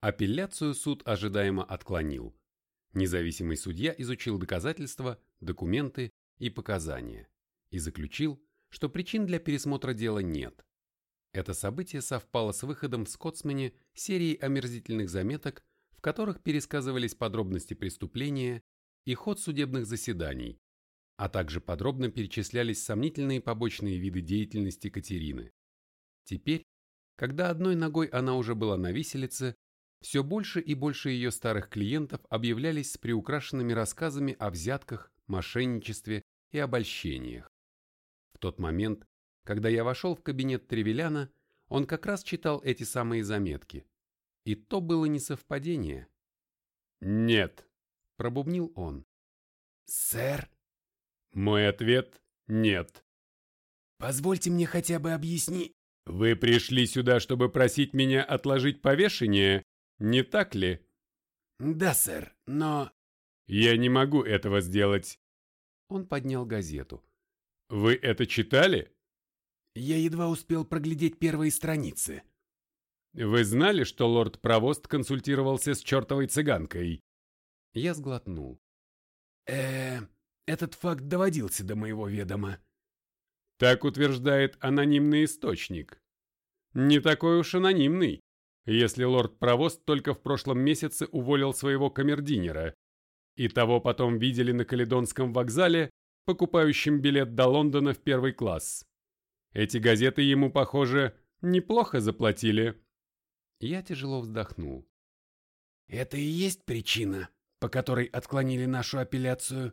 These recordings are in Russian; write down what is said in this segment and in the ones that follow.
Апелляцию суд ожидаемо отклонил. Независимый судья изучил доказательства, документы и показания и заключил, что причин для пересмотра дела нет. Это событие совпало с выходом в Скотсмане серии омерзительных заметок, в которых пересказывались подробности преступления и ход судебных заседаний, а также подробно перечислялись сомнительные побочные виды деятельности Катерины. Теперь, когда одной ногой она уже была на виселице, все больше и больше ее старых клиентов объявлялись с приукрашенными рассказами о взятках, мошенничестве и обольщениях. В тот момент, когда я вошел в кабинет Тревеляна, он как раз читал эти самые заметки. И то было не совпадение. «Нет», — пробубнил он. «Сэр?» Мой ответ – нет. «Позвольте мне хотя бы объяснить». «Вы пришли сюда, чтобы просить меня отложить повешение, не так ли?» «Да, сэр, но...» «Я не могу этого сделать». Он поднял газету. «Вы это читали?» «Я едва успел проглядеть первые страницы». «Вы знали, что лорд Провост консультировался с чертовой цыганкой?» Я сглотнул. э этот факт доводился до моего ведома. Так утверждает анонимный источник. Не такой уж анонимный, если лорд Провост только в прошлом месяце уволил своего камердинера, и того потом видели на Каледонском вокзале, покупающим билет до Лондона в первый класс. Эти газеты ему, похоже, неплохо заплатили. Я тяжело вздохнул. Это и есть причина, по которой отклонили нашу апелляцию.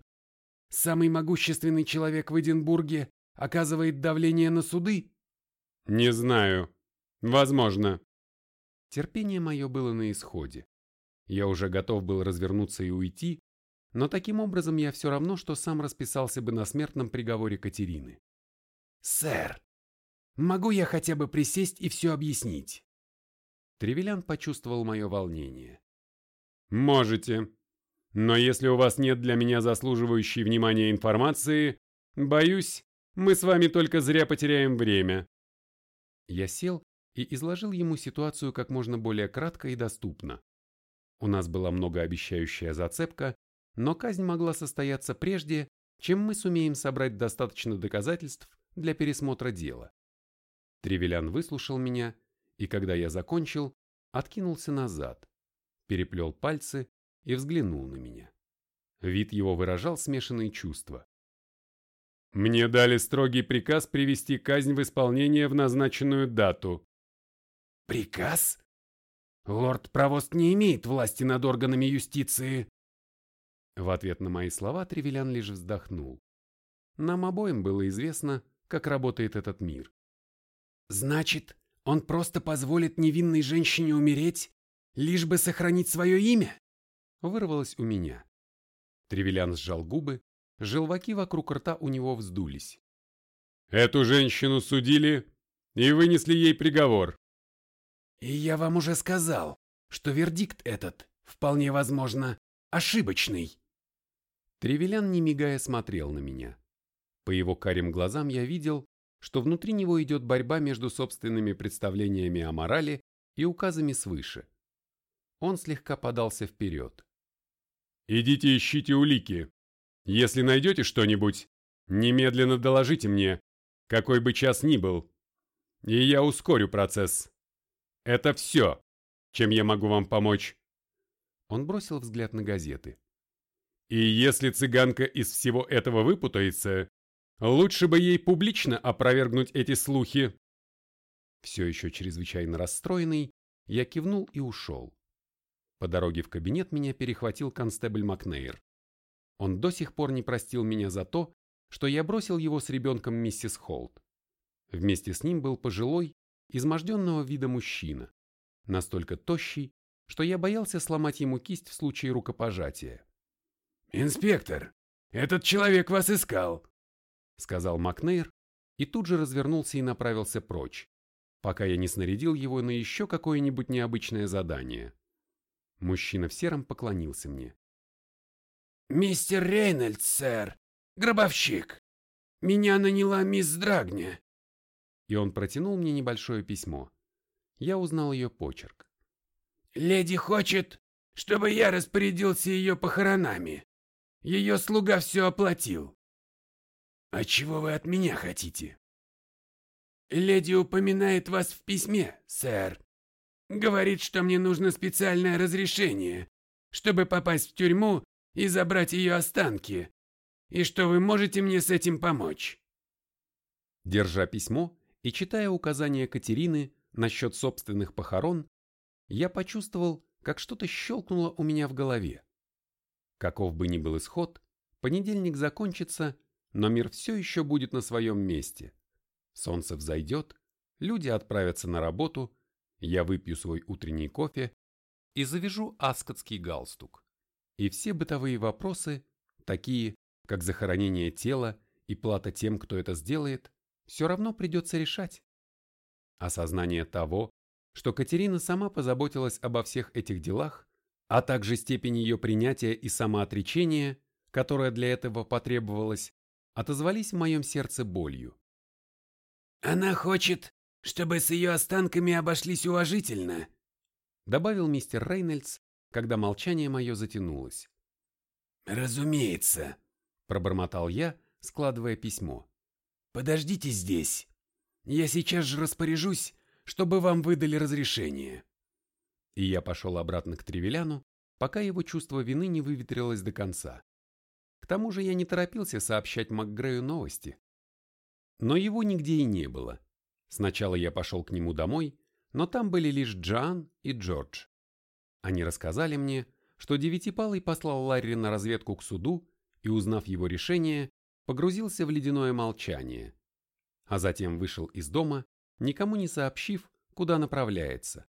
Самый могущественный человек в Эдинбурге оказывает давление на суды? Не знаю. Возможно. Терпение мое было на исходе. Я уже готов был развернуться и уйти, но таким образом я все равно, что сам расписался бы на смертном приговоре Катерины. «Сэр, могу я хотя бы присесть и все объяснить?» Тревелян почувствовал мое волнение. «Можете», но если у вас нет для меня заслуживающей внимания информации, боюсь, мы с вами только зря потеряем время. Я сел и изложил ему ситуацию как можно более кратко и доступно. У нас была многообещающая зацепка, но казнь могла состояться прежде, чем мы сумеем собрать достаточно доказательств для пересмотра дела. Тревелян выслушал меня, и когда я закончил, откинулся назад, переплел пальцы и взглянул на меня. Вид его выражал смешанные чувства. «Мне дали строгий приказ привести казнь в исполнение в назначенную дату». «Приказ? Лорд Провост не имеет власти над органами юстиции». В ответ на мои слова Тревелян лишь вздохнул. Нам обоим было известно, как работает этот мир. «Значит, он просто позволит невинной женщине умереть, лишь бы сохранить свое имя?» вырвалось у меня. Тревелян сжал губы, желваки вокруг рта у него вздулись. «Эту женщину судили и вынесли ей приговор». «И я вам уже сказал, что вердикт этот, вполне возможно, ошибочный». Тревелян, не мигая, смотрел на меня. По его карим глазам я видел, что внутри него идет борьба между собственными представлениями о морали и указами свыше. Он слегка подался вперед. Идите ищите улики. Если найдете что-нибудь, немедленно доложите мне, какой бы час ни был. И я ускорю процесс. Это все, чем я могу вам помочь. Он бросил взгляд на газеты. И если цыганка из всего этого выпутается, лучше бы ей публично опровергнуть эти слухи. Все еще чрезвычайно расстроенный, я кивнул и ушел. По дороге в кабинет меня перехватил констебль Макнейр. Он до сих пор не простил меня за то, что я бросил его с ребенком миссис Холт. Вместе с ним был пожилой, изможденного вида мужчина, настолько тощий, что я боялся сломать ему кисть в случае рукопожатия. «Инспектор, этот человек вас искал», — сказал Макнейр и тут же развернулся и направился прочь, пока я не снарядил его на еще какое-нибудь необычное задание. Мужчина в сером поклонился мне. «Мистер Рейнольдс, сэр, гробовщик. Меня наняла мисс Драгня». И он протянул мне небольшое письмо. Я узнал ее почерк. Леди хочет, чтобы я распорядился ее похоронами. Ее слуга все оплатил. А чего вы от меня хотите? Леди упоминает вас в письме, сэр. Говорит, что мне нужно специальное разрешение, чтобы попасть в тюрьму и забрать ее останки, и что вы можете мне с этим помочь. Держа письмо и читая указания Катерины насчет собственных похорон, я почувствовал, как что-то щелкнуло у меня в голове. Каков бы ни был исход, понедельник закончится, но мир все еще будет на своем месте. Солнце взойдет, люди отправятся на работу, я выпью свой утренний кофе и завяжу аскотский галстук. И все бытовые вопросы, такие, как захоронение тела и плата тем, кто это сделает, все равно придется решать. Осознание того, что Катерина сама позаботилась обо всех этих делах, а также степень ее принятия и самоотречения, которая для этого потребовалась, отозвались в моем сердце болью. «Она хочет, чтобы с ее останками обошлись уважительно», добавил мистер Рейнольдс, когда молчание мое затянулось. «Разумеется», — пробормотал я, складывая письмо. «Подождите здесь. Я сейчас же распоряжусь, чтобы вам выдали разрешение». И я пошел обратно к Тревеляну, пока его чувство вины не выветрилось до конца. К тому же я не торопился сообщать МакГрею новости. Но его нигде и не было. Сначала я пошел к нему домой, но там были лишь Джоан и Джордж. Они рассказали мне, что Девятипалый послал Ларри на разведку к суду и, узнав его решение, погрузился в ледяное молчание, а затем вышел из дома, никому не сообщив, куда направляется.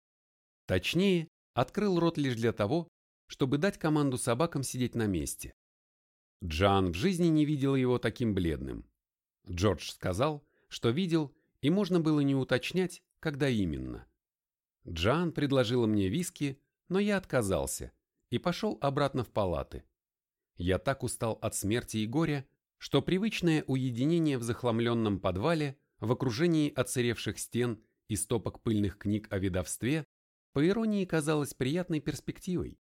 Точнее, открыл рот лишь для того, чтобы дать команду собакам сидеть на месте. Джан в жизни не видел его таким бледным. Джордж сказал, что видел, и можно было не уточнять, когда именно. Джан предложила мне виски, но я отказался и пошел обратно в палаты. Я так устал от смерти и горя, что привычное уединение в захламленном подвале в окружении оцаревших стен и стопок пыльных книг о ведовстве по иронии казалось приятной перспективой.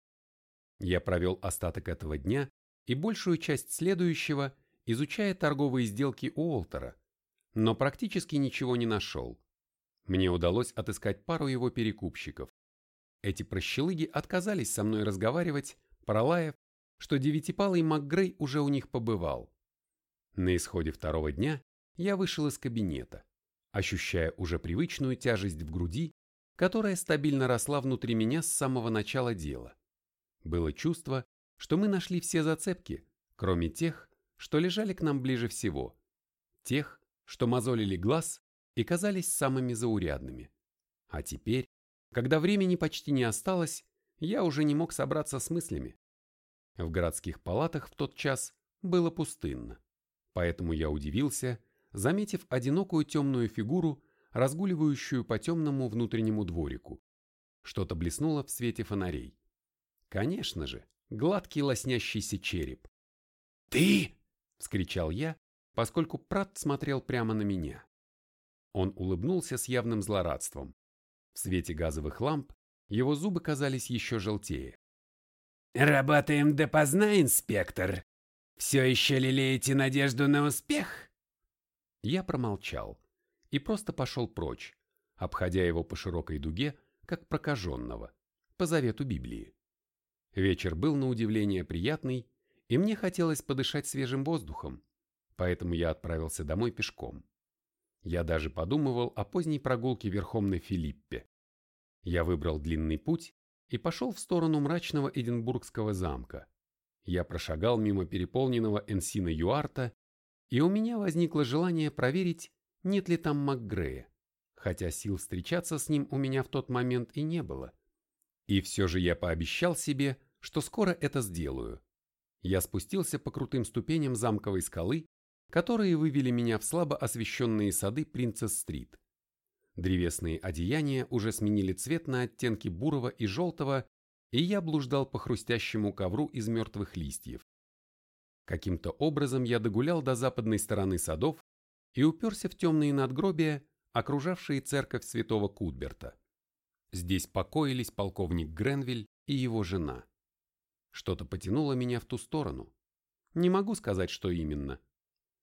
Я провел остаток этого дня и большую часть следующего, изучая торговые сделки Уолтера, но практически ничего не нашел. Мне удалось отыскать пару его перекупщиков. Эти прощелыги отказались со мной разговаривать, пролаяв, что девятипалый МакГрей уже у них побывал. На исходе второго дня я вышел из кабинета, ощущая уже привычную тяжесть в груди, которая стабильно росла внутри меня с самого начала дела. Было чувство, что мы нашли все зацепки, кроме тех, что лежали к нам ближе всего, тех, что мозолили глаз и казались самыми заурядными. А теперь, когда времени почти не осталось, я уже не мог собраться с мыслями. В городских палатах в тот час было пустынно, поэтому я удивился, заметив одинокую темную фигуру, разгуливающую по темному внутреннему дворику. Что-то блеснуло в свете фонарей. Конечно же, гладкий лоснящийся череп. «Ты!» — вскричал я, поскольку Прат смотрел прямо на меня. Он улыбнулся с явным злорадством. В свете газовых ламп его зубы казались еще желтее. «Работаем допоздна, инспектор. Все еще лелеете надежду на успех?» Я промолчал и просто пошел прочь, обходя его по широкой дуге, как прокаженного, по завету Библии. Вечер был на удивление приятный, и мне хотелось подышать свежим воздухом, поэтому я отправился домой пешком. Я даже подумывал о поздней прогулке верхом на Филиппе. Я выбрал длинный путь и пошел в сторону мрачного Эдинбургского замка. Я прошагал мимо переполненного Энсина Юарта, и у меня возникло желание проверить, нет ли там МакГрея, хотя сил встречаться с ним у меня в тот момент и не было. И все же я пообещал себе, что скоро это сделаю. Я спустился по крутым ступеням замковой скалы, которые вывели меня в слабо освещенные сады Принцесс-стрит. Древесные одеяния уже сменили цвет на оттенки бурого и желтого, и я блуждал по хрустящему ковру из мертвых листьев. Каким-то образом я догулял до западной стороны садов и уперся в темные надгробия, окружавшие церковь святого Кутберта. Здесь покоились полковник Гренвиль и его жена. Что-то потянуло меня в ту сторону. Не могу сказать, что именно.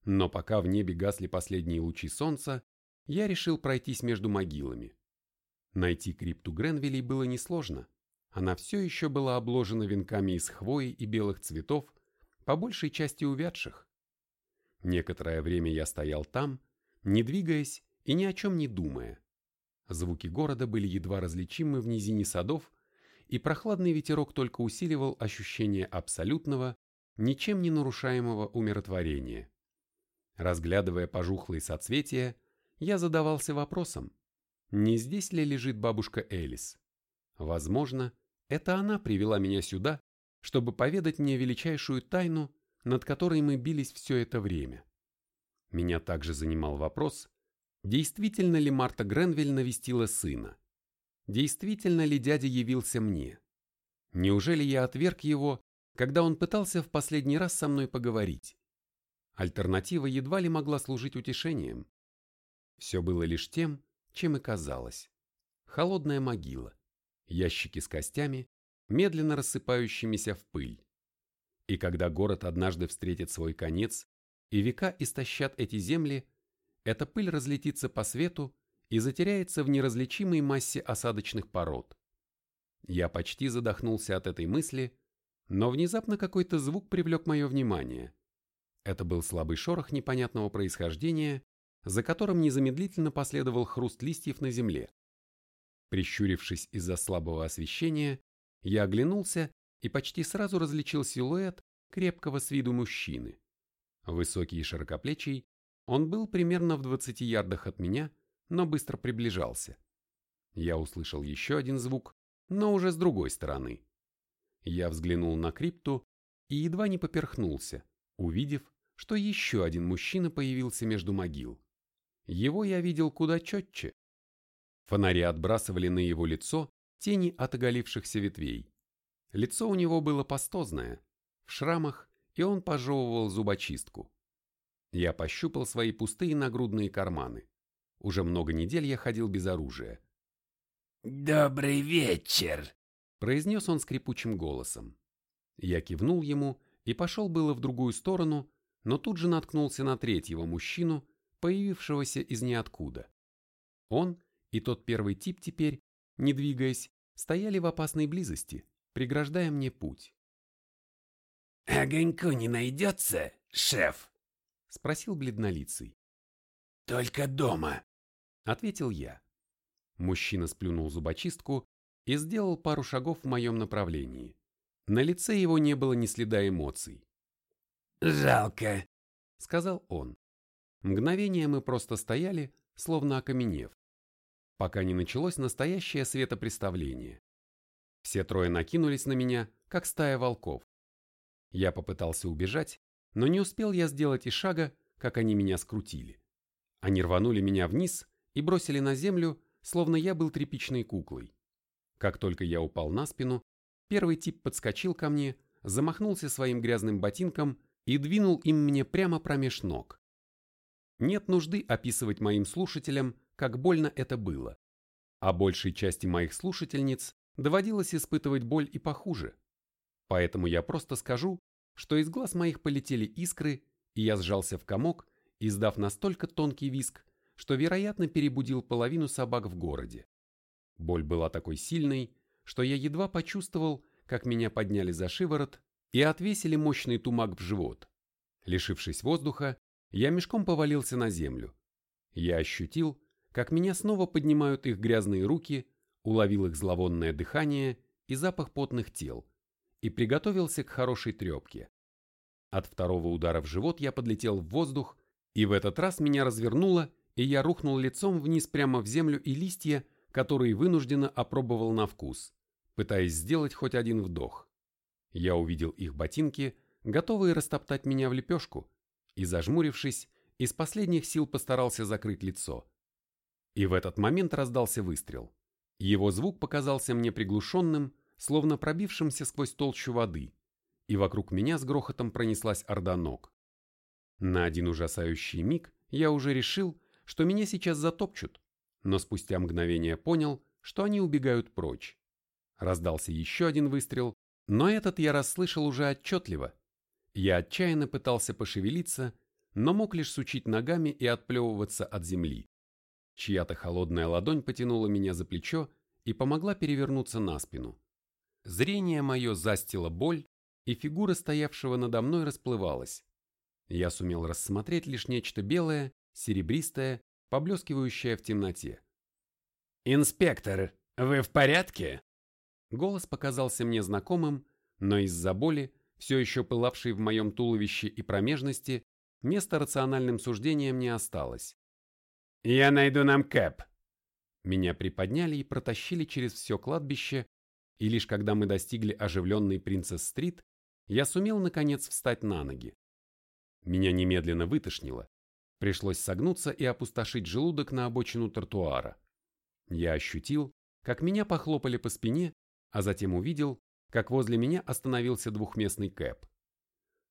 Но пока в небе гасли последние лучи солнца, я решил пройтись между могилами. Найти крипту Гренвилей было несложно. Она все еще была обложена венками из хвои и белых цветов, по большей части увядших. Некоторое время я стоял там, не двигаясь и ни о чем не думая. Звуки города были едва различимы в низине садов, и прохладный ветерок только усиливал ощущение абсолютного, ничем не нарушаемого умиротворения. Разглядывая пожухлые соцветия, я задавался вопросом, не здесь ли лежит бабушка Элис? Возможно, это она привела меня сюда, чтобы поведать мне величайшую тайну, над которой мы бились все это время. Меня также занимал вопрос, действительно ли Марта Гренвиль навестила сына? Действительно ли дядя явился мне? Неужели я отверг его, когда он пытался в последний раз со мной поговорить? Альтернатива едва ли могла служить утешением. Все было лишь тем, чем и казалось. Холодная могила, ящики с костями, медленно рассыпающимися в пыль. И когда город однажды встретит свой конец, и века истощат эти земли, эта пыль разлетится по свету и затеряется в неразличимой массе осадочных пород. Я почти задохнулся от этой мысли, но внезапно какой-то звук привлек мое внимание. Это был слабый шорох непонятного происхождения, за которым незамедлительно последовал хруст листьев на земле. Прищурившись из-за слабого освещения, я оглянулся и почти сразу различил силуэт крепкого с виду мужчины. Высокий и широкоплечий, он был примерно в 20 ярдах от меня, но быстро приближался. Я услышал еще один звук, но уже с другой стороны. Я взглянул на крипту и едва не поперхнулся, увидев, что еще один мужчина появился между могил. Его я видел куда четче. Фонари отбрасывали на его лицо тени от оголившихся ветвей. Лицо у него было пастозное, в шрамах, и он пожевывал зубочистку. Я пощупал свои пустые нагрудные карманы. Уже много недель я ходил без оружия. «Добрый вечер!» – произнес он скрипучим голосом. Я кивнул ему и пошел было в другую сторону, но тут же наткнулся на третьего мужчину, появившегося из ниоткуда. Он и тот первый тип теперь, не двигаясь, стояли в опасной близости, преграждая мне путь. «Огоньку не найдется, шеф?» — спросил бледнолицый. «Только дома», — ответил я. Мужчина сплюнул зубочистку и сделал пару шагов в моем направлении. На лице его не было ни следа эмоций. «Жалко», — сказал он. Мгновение мы просто стояли, словно окаменев, пока не началось настоящее светопреставление. Все трое накинулись на меня, как стая волков. Я попытался убежать, но не успел я сделать и шага, как они меня скрутили. Они рванули меня вниз и бросили на землю, словно я был тряпичной куклой. Как только я упал на спину, первый тип подскочил ко мне, замахнулся своим грязным ботинком и двинул им мне прямо промеж ног. Нет нужды описывать моим слушателям, как больно это было. А большей части моих слушательниц доводилось испытывать боль и похуже. Поэтому я просто скажу, что из глаз моих полетели искры, и я сжался в комок, издав настолько тонкий виск, что, вероятно, перебудил половину собак в городе. Боль была такой сильной, что я едва почувствовал, как меня подняли за шиворот и отвесили мощный тумак в живот. Лишившись воздуха, я мешком повалился на землю. Я ощутил, как меня снова поднимают их грязные руки, уловил их зловонное дыхание и запах потных тел и приготовился к хорошей трепке. От второго удара в живот я подлетел в воздух, и в этот раз меня развернуло, и я рухнул лицом вниз прямо в землю и листья, которые вынужденно опробовал на вкус, пытаясь сделать хоть один вдох. Я увидел их ботинки, готовые растоптать меня в лепешку, и, зажмурившись, из последних сил постарался закрыть лицо. И в этот момент раздался выстрел. Его звук показался мне приглушенным, словно пробившимся сквозь толщу воды, и вокруг меня с грохотом пронеслась орда ног. На один ужасающий миг я уже решил, что меня сейчас затопчут, но спустя мгновение понял, что они убегают прочь. Раздался еще один выстрел, но этот я расслышал уже отчетливо. Я отчаянно пытался пошевелиться, но мог лишь сучить ногами и отплевываться от земли. Чья-то холодная ладонь потянула меня за плечо и помогла перевернуться на спину. Зрение мое застило боль, и фигура стоявшего надо мной расплывалась. Я сумел рассмотреть лишь нечто белое, серебристое, поблескивающее в темноте. «Инспектор, вы в порядке?» Голос показался мне знакомым, но из-за боли, все еще пылавшей в моем туловище и промежности, места рациональным суждением не осталось. «Я найду нам Кэп». Меня приподняли и протащили через все кладбище, и лишь когда мы достигли оживленной Принцесс-стрит, я сумел наконец встать на ноги. Меня немедленно вытошнило. Пришлось согнуться и опустошить желудок на обочину тротуара. Я ощутил, как меня похлопали по спине, а затем увидел, как возле меня остановился двухместный кэп.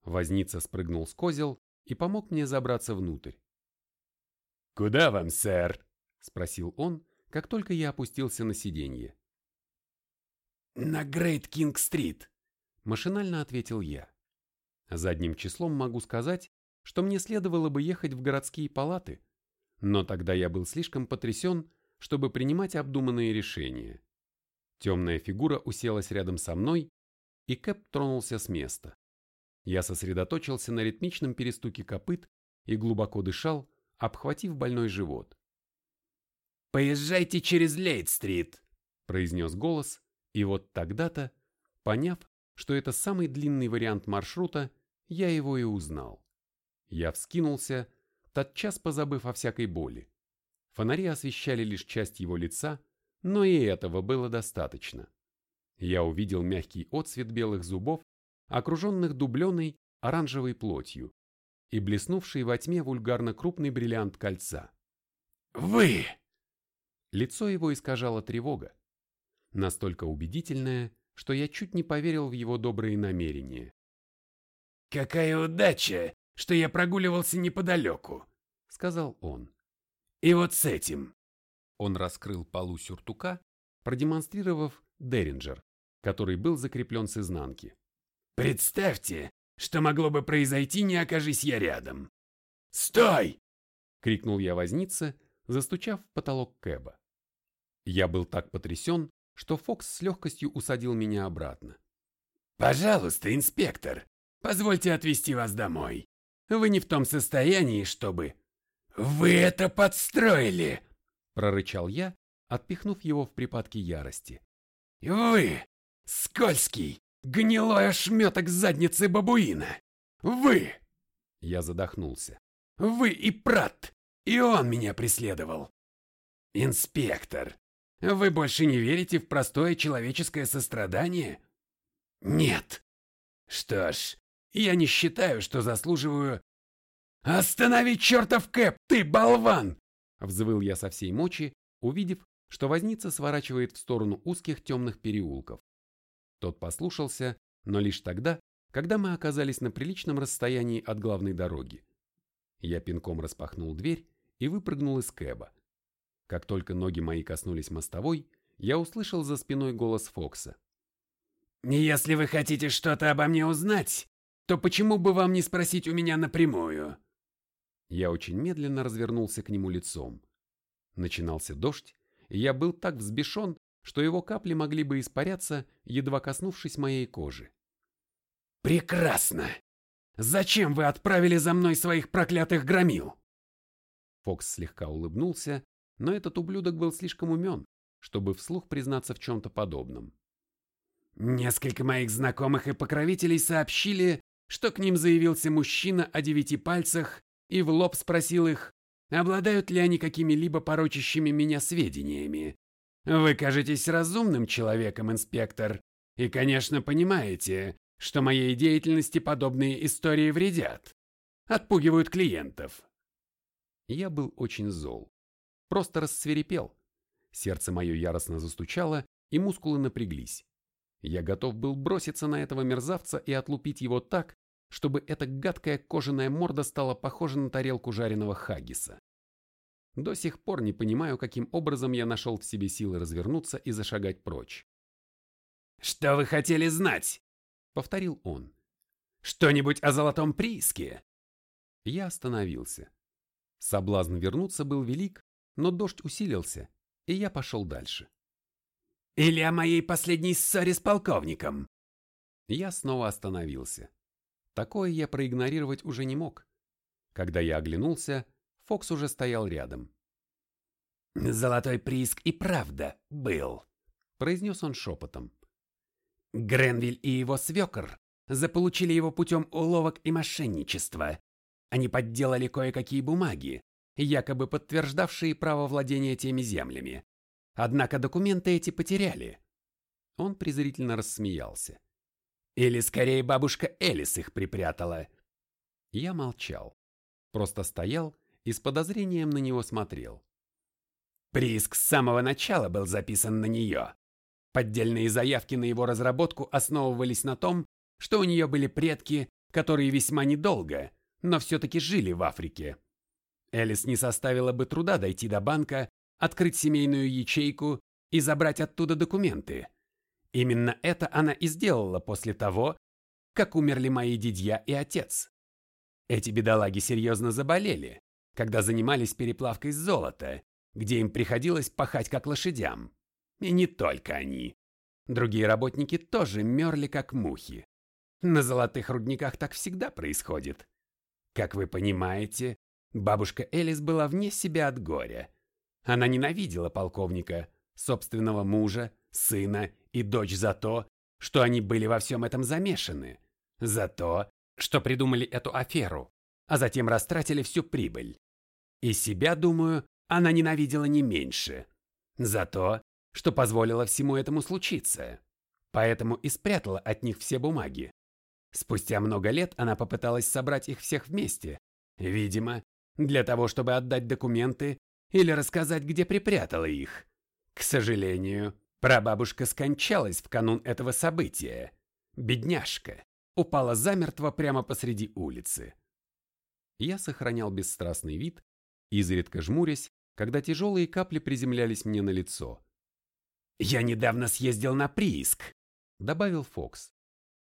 Возница спрыгнул с козел и помог мне забраться внутрь. «Куда вам, сэр?» – спросил он, как только я опустился на сиденье. «На Грейт Кинг-стрит», – машинально ответил я. Задним числом могу сказать, что мне следовало бы ехать в городские палаты, но тогда я был слишком потрясен, чтобы принимать обдуманные решения. Темная фигура уселась рядом со мной, и Кэп тронулся с места. Я сосредоточился на ритмичном перестуке копыт и глубоко дышал, обхватив больной живот. «Поезжайте через Лейт-стрит», — произнес голос, и вот тогда-то, поняв, что это самый длинный вариант маршрута, я его и узнал. Я вскинулся, тотчас позабыв о всякой боли. Фонари освещали лишь часть его лица, но и этого было достаточно. Я увидел мягкий отсвет белых зубов, окруженных дубленой оранжевой плотью, и блеснувший во тьме вульгарно крупный бриллиант кольца. «Вы!» Лицо его искажало тревога, настолько убедительная, что я чуть не поверил в его добрые намерения. «Какая удача, что я прогуливался неподалеку», — сказал он. «И вот с этим». Он раскрыл полу сюртука, продемонстрировав Деринджер, который был закреплен с изнанки. «Представьте, что могло бы произойти, не окажись я рядом». «Стой!» — крикнул я вознице, застучав в потолок Кэба. Я был так потрясен, что Фокс с легкостью усадил меня обратно. «Пожалуйста, инспектор, позвольте отвезти вас домой. Вы не в том состоянии, чтобы...» «Вы это подстроили!» — прорычал я, отпихнув его в припадке ярости. «Вы, скользкий, гнилой ошметок задницы бабуина! Вы!» Я задохнулся. «Вы и Прат, и он меня преследовал!» «Инспектор, вы больше не верите в простое человеческое сострадание? Нет. Что ж, я не считаю, что заслуживаю... Останови чертов Кэп, ты болван! Взвыл я со всей мочи, увидев, что возница сворачивает в сторону узких темных переулков. Тот послушался, но лишь тогда, когда мы оказались на приличном расстоянии от главной дороги. Я пинком распахнул дверь и выпрыгнул из кэба. Как только ноги мои коснулись мостовой, я услышал за спиной голос Фокса. «Если вы хотите что-то обо мне узнать, то почему бы вам не спросить у меня напрямую?» Я очень медленно развернулся к нему лицом. Начинался дождь, и я был так взбешен, что его капли могли бы испаряться, едва коснувшись моей кожи. «Прекрасно! Зачем вы отправили за мной своих проклятых громил?» Фокс слегка улыбнулся, но этот ублюдок был слишком умен, чтобы вслух признаться в чем-то подобном. Несколько моих знакомых и покровителей сообщили, что к ним заявился мужчина о девяти пальцах и в лоб спросил их, обладают ли они какими-либо порочащими меня сведениями. Вы кажетесь разумным человеком, инспектор, и, конечно, понимаете, что моей деятельности подобные истории вредят, отпугивают клиентов. Я был очень зол просто рассверепел. Сердце мое яростно застучало, и мускулы напряглись. Я готов был броситься на этого мерзавца и отлупить его так, чтобы эта гадкая кожаная морда стала похожа на тарелку жареного хаггиса. До сих пор не понимаю, каким образом я нашел в себе силы развернуться и зашагать прочь. «Что вы хотели знать?» — повторил он. «Что-нибудь о золотом прииске?» Я остановился. Соблазн вернуться был велик, но дождь усилился, и я пошел дальше. «Или о моей последней ссоре с полковником?» Я снова остановился. Такое я проигнорировать уже не мог. Когда я оглянулся, Фокс уже стоял рядом. «Золотой прииск и правда был», — произнес он шепотом. «Гренвиль и его свекр заполучили его путем уловок и мошенничества. Они подделали кое-какие бумаги, якобы подтверждавшие право владения теми землями. Однако документы эти потеряли». Он презрительно рассмеялся. «Или скорее бабушка Элис их припрятала». Я молчал. Просто стоял и с подозрением на него смотрел. Прииск с самого начала был записан на нее. Поддельные заявки на его разработку основывались на том, что у нее были предки, которые весьма недолго, но все-таки жили в Африке. Элис не составила бы труда дойти до банка, открыть семейную ячейку и забрать оттуда документы. Именно это она и сделала после того, как умерли мои дядья и отец. Эти бедолаги серьезно заболели, когда занимались переплавкой золота, где им приходилось пахать как лошадям. И не только они. Другие работники тоже мерли как мухи. На золотых рудниках так всегда происходит. Как вы понимаете, бабушка Элис была вне себя от горя. Она ненавидела полковника, собственного мужа, сына и дочь за то, что они были во всем этом замешаны, за то, что придумали эту аферу, а затем растратили всю прибыль. И себя, думаю, она ненавидела не меньше. За то, что позволила всему этому случиться. Поэтому и спрятала от них все бумаги. Спустя много лет она попыталась собрать их всех вместе. Видимо, для того, чтобы отдать документы или рассказать, где припрятала их. К сожалению, прабабушка скончалась в канун этого события. Бедняжка упала замертво прямо посреди улицы. Я сохранял бесстрастный вид, изредка жмурясь, когда тяжелые капли приземлялись мне на лицо. «Я недавно съездил на прииск», — добавил Фокс.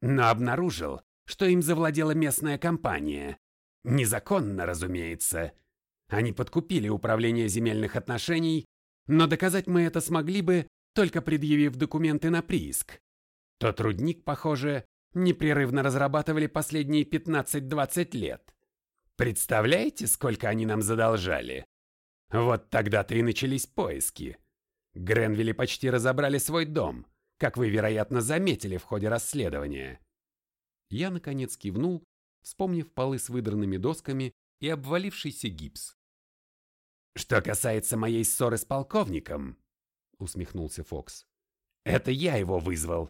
«Но обнаружил, что им завладела местная компания. Незаконно, разумеется. Они подкупили управление земельных отношений, но доказать мы это смогли бы, только предъявив документы на прииск. Тот рудник, похоже, непрерывно разрабатывали последние 15-20 лет. Представляете, сколько они нам задолжали? Вот тогда-то и начались поиски. Гренвилли почти разобрали свой дом, как вы, вероятно, заметили в ходе расследования. Я, наконец, кивнул, вспомнив полы с выдранными досками и обвалившийся гипс. «Что касается моей ссоры с полковником», — усмехнулся Фокс, — «это я его вызвал.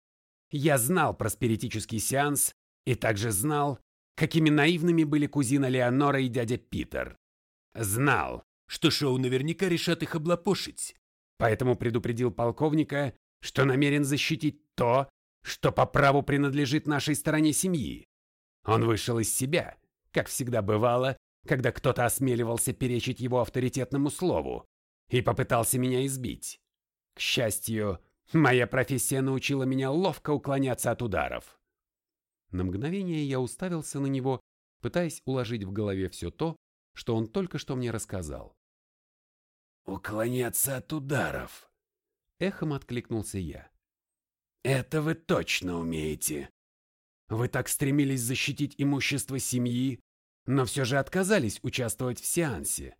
Я знал про спиритический сеанс и также знал, какими наивными были кузина Леонора и дядя Питер. Знал, что шоу наверняка решат их облапошить, поэтому предупредил полковника, что намерен защитить то, что по праву принадлежит нашей стороне семьи. Он вышел из себя, как всегда бывало, когда кто-то осмеливался перечить его авторитетному слову, и попытался меня избить. К счастью, моя профессия научила меня ловко уклоняться от ударов. На мгновение я уставился на него, пытаясь уложить в голове все то, что он только что мне рассказал. «Уклоняться от ударов», — эхом откликнулся я. «Это вы точно умеете. Вы так стремились защитить имущество семьи, но все же отказались участвовать в сеансе».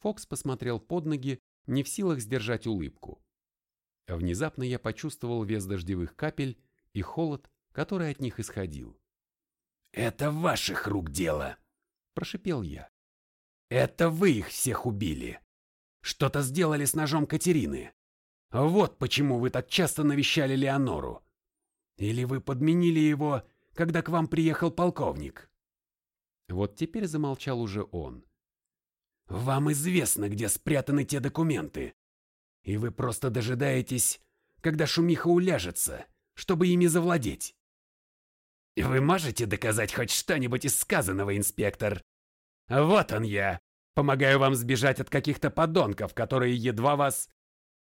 Фокс посмотрел под ноги, не в силах сдержать улыбку. Внезапно я почувствовал вес дождевых капель и холод, который от них исходил. «Это ваших рук дело!» – прошипел я. «Это вы их всех убили! Что-то сделали с ножом Катерины! Вот почему вы так часто навещали Леонору! Или вы подменили его, когда к вам приехал полковник?» Вот теперь замолчал уже он. «Вам известно, где спрятаны те документы, и вы просто дожидаетесь, когда шумиха уляжется, чтобы ими завладеть. Вы можете доказать хоть что-нибудь из сказанного, инспектор? Вот он я, Помогаю вам сбежать от каких-то подонков, которые едва вас...»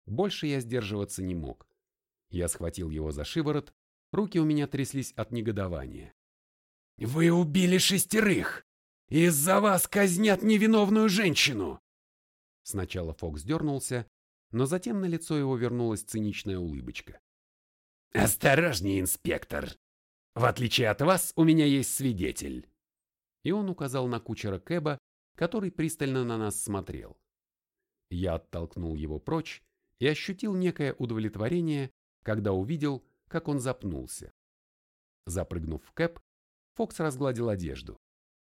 Больше я сдерживаться не мог. Я схватил его за шиворот, руки у меня тряслись от негодования. «Вы убили шестерых! Из-за вас казнят невиновную женщину!» Сначала Фокс дернулся, но затем на лицо его вернулась циничная улыбочка. «Осторожнее, инспектор! В отличие от вас, у меня есть свидетель!» И он указал на кучера Кэба, который пристально на нас смотрел. Я оттолкнул его прочь и ощутил некое удовлетворение, когда увидел, как он запнулся. Запрыгнув в Кэб, Фокс разгладил одежду.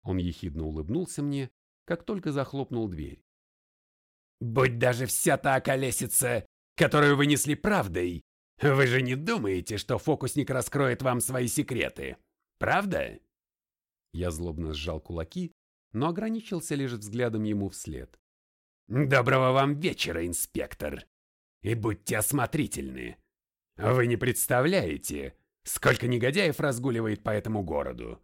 Он ехидно улыбнулся мне, как только захлопнул дверь. «Будь даже вся та околесица, которую вы несли правдой, вы же не думаете, что фокусник раскроет вам свои секреты, правда?» Я злобно сжал кулаки, но ограничился лишь взглядом ему вслед. «Доброго вам вечера, инспектор! И будьте осмотрительны! Вы не представляете, сколько негодяев разгуливает по этому городу!»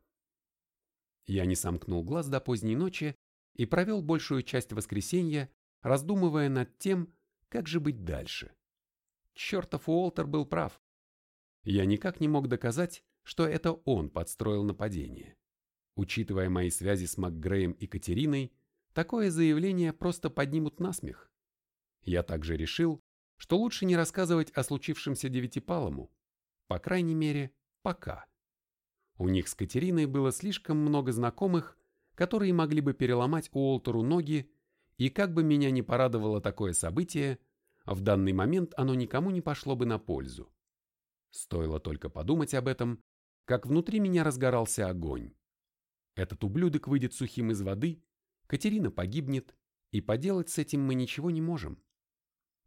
Я не сомкнул глаз до поздней ночи и провел большую часть воскресенья, раздумывая над тем, как же быть дальше. Чертов Уолтер был прав. Я никак не мог доказать, что это он подстроил нападение. Учитывая мои связи с МакГреем и Катериной, такое заявление просто поднимут на смех. Я также решил, что лучше не рассказывать о случившемся Девятипалому, по крайней мере, пока. У них с Катериной было слишком много знакомых, которые могли бы переломать Уолтеру ноги, и как бы меня не порадовало такое событие, в данный момент оно никому не пошло бы на пользу. Стоило только подумать об этом, как внутри меня разгорался огонь. Этот ублюдок выйдет сухим из воды, Катерина погибнет, и поделать с этим мы ничего не можем.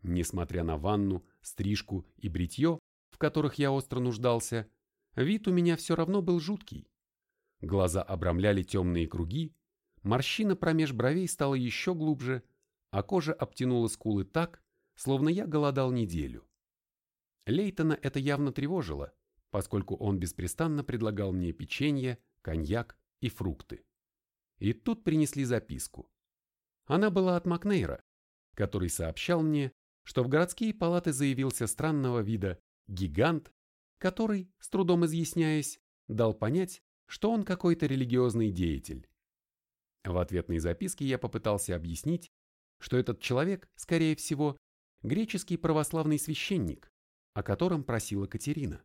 Несмотря на ванну, стрижку и бритье, в которых я остро нуждался, вид у меня все равно был жуткий. Глаза обрамляли темные круги, морщина промеж бровей стала еще глубже, а кожа обтянула скулы так, словно я голодал неделю. Лейтона это явно тревожило, поскольку он беспрестанно предлагал мне печенье, коньяк и фрукты. И тут принесли записку. Она была от Макнейра, который сообщал мне, что в городские палаты заявился странного вида гигант, который, с трудом изъясняясь, дал понять, что он какой-то религиозный деятель. В ответной записке я попытался объяснить, что этот человек, скорее всего, греческий православный священник, о котором просила Катерина.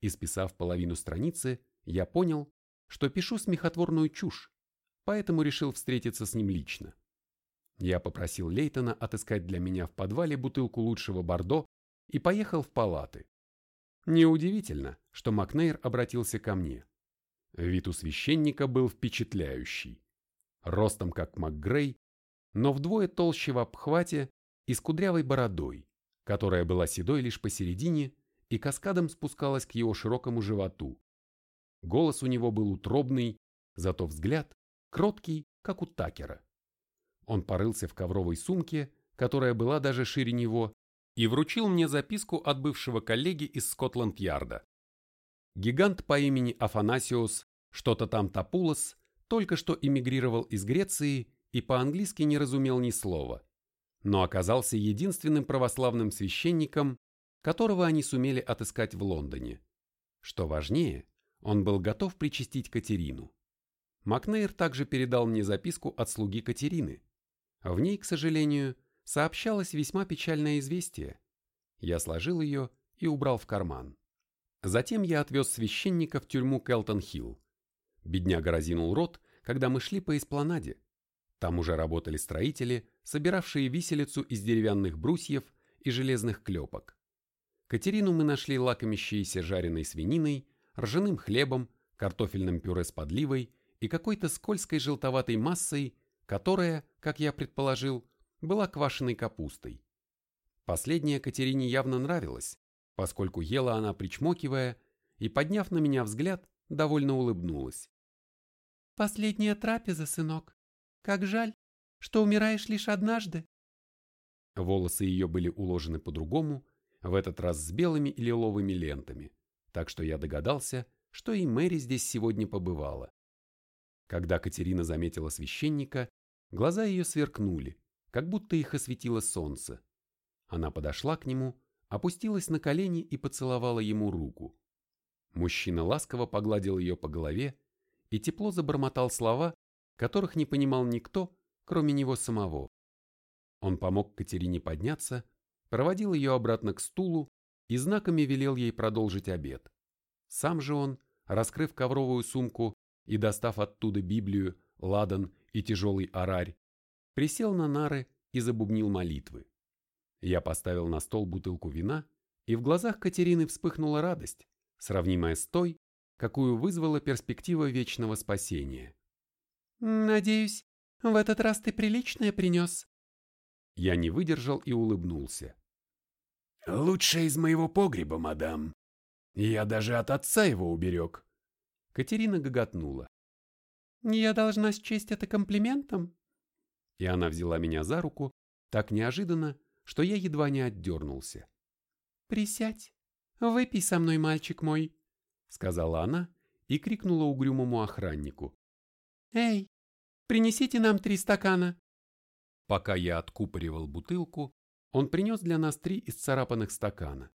Исписав половину страницы, я понял, что пишу смехотворную чушь, поэтому решил встретиться с ним лично. Я попросил Лейтона отыскать для меня в подвале бутылку лучшего бордо и поехал в палаты. Неудивительно, что Макнейр обратился ко мне. Вид у священника был впечатляющий. Ростом как МакГрей, но вдвое толще в обхвате и с кудрявой бородой, которая была седой лишь посередине и каскадом спускалась к его широкому животу, Голос у него был утробный, зато взгляд кроткий, как у Такера. Он порылся в ковровой сумке, которая была даже шире него, и вручил мне записку от бывшего коллеги из Скотланд-Ярда. Гигант по имени Афанасиос, что-то там Тапулос, только что эмигрировал из Греции и по-английски не разумел ни слова, но оказался единственным православным священником, которого они сумели отыскать в Лондоне. Что важнее, он был готов причастить Катерину. Макнейр также передал мне записку от слуги Катерины. В ней, к сожалению, сообщалось весьма печальное известие. Я сложил ее и убрал в карман. Затем я отвез священника в тюрьму Келтон-Хилл. Бедняга разинул рот, когда мы шли по эспланаде. Там уже работали строители, собиравшие виселицу из деревянных брусьев и железных клепок. Катерину мы нашли лакомящейся жареной свининой ржаным хлебом, картофельным пюре с подливой и какой-то скользкой желтоватой массой, которая, как я предположил, была квашеной капустой. Последняя Катерине явно нравилась, поскольку ела она причмокивая и, подняв на меня взгляд, довольно улыбнулась. «Последняя трапеза, сынок. Как жаль, что умираешь лишь однажды». Волосы ее были уложены по-другому, в этот раз с белыми и лиловыми лентами так что я догадался, что и Мэри здесь сегодня побывала. Когда Катерина заметила священника, Глаза ее сверкнули, как будто их осветило солнце. Она подошла к нему, опустилась на колени и поцеловала ему руку. Мужчина ласково погладил ее по голове и тепло забормотал слова, которых не понимал никто, кроме него самого. Он помог Катерине подняться, проводил ее обратно к стулу и знаками велел ей продолжить обед. Сам же он, раскрыв ковровую сумку и достав оттуда Библию, ладан и тяжелый арарь, присел на нары и забубнил молитвы. Я поставил на стол бутылку вина, и в глазах Катерины вспыхнула радость, сравнимая с той, какую вызвала перспектива вечного спасения. «Надеюсь, в этот раз ты приличное принес?» Я не выдержал и улыбнулся. «Лучшее из моего погреба, мадам. Я даже от отца его уберег». Катерина гоготнула. «Я должна счесть это комплиментом?» И она взяла меня за руку, так неожиданно, что я едва не отдернулся. «Присядь, выпей со мной, мальчик мой», — сказала она и крикнула угрюмому охраннику. «Эй, принесите нам три стакана». Пока я откупоривал бутылку, он принес для нас три исцарапанных стакана.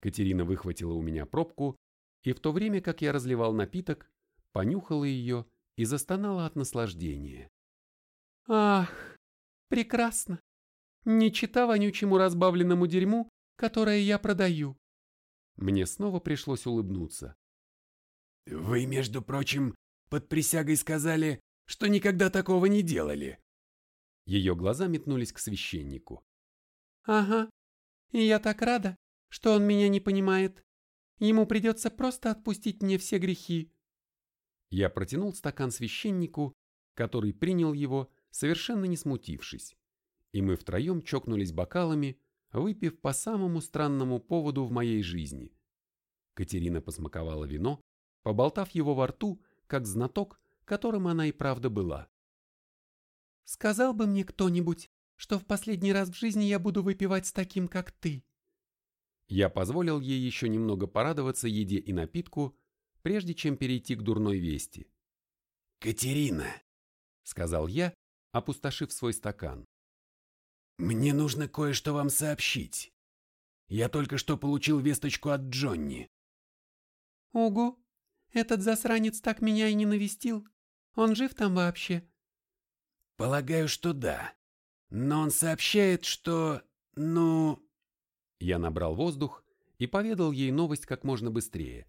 Катерина выхватила у меня пробку, и в то время, как я разливал напиток, понюхала ее и застонала от наслаждения. «Ах, прекрасно! Не чита вонючему разбавленному дерьму, которое я продаю». Мне снова пришлось улыбнуться. «Вы, между прочим, под присягой сказали, что никогда такого не делали». Ее глаза метнулись к священнику. «Ага, и я так рада, что он меня не понимает. Ему придется просто отпустить мне все грехи». Я протянул стакан священнику, который принял его, совершенно не смутившись, и мы втроем чокнулись бокалами, выпив по самому странному поводу в моей жизни. Катерина посмаковала вино, поболтав его во рту, как знаток, которым она и правда была. «Сказал бы мне кто-нибудь, что в последний раз в жизни я буду выпивать с таким, как ты». Я позволил ей еще немного порадоваться еде и напитку, прежде чем перейти к дурной вести. «Катерина», — сказал я, опустошив свой стакан. «Мне нужно кое-что вам сообщить. Я только что получил весточку от Джонни». «Ого, этот засранец так меня и не навестил. Он жив там вообще?» «Полагаю, что да. Но он сообщает, что... ну...» Я набрал воздух и поведал ей новость как можно быстрее.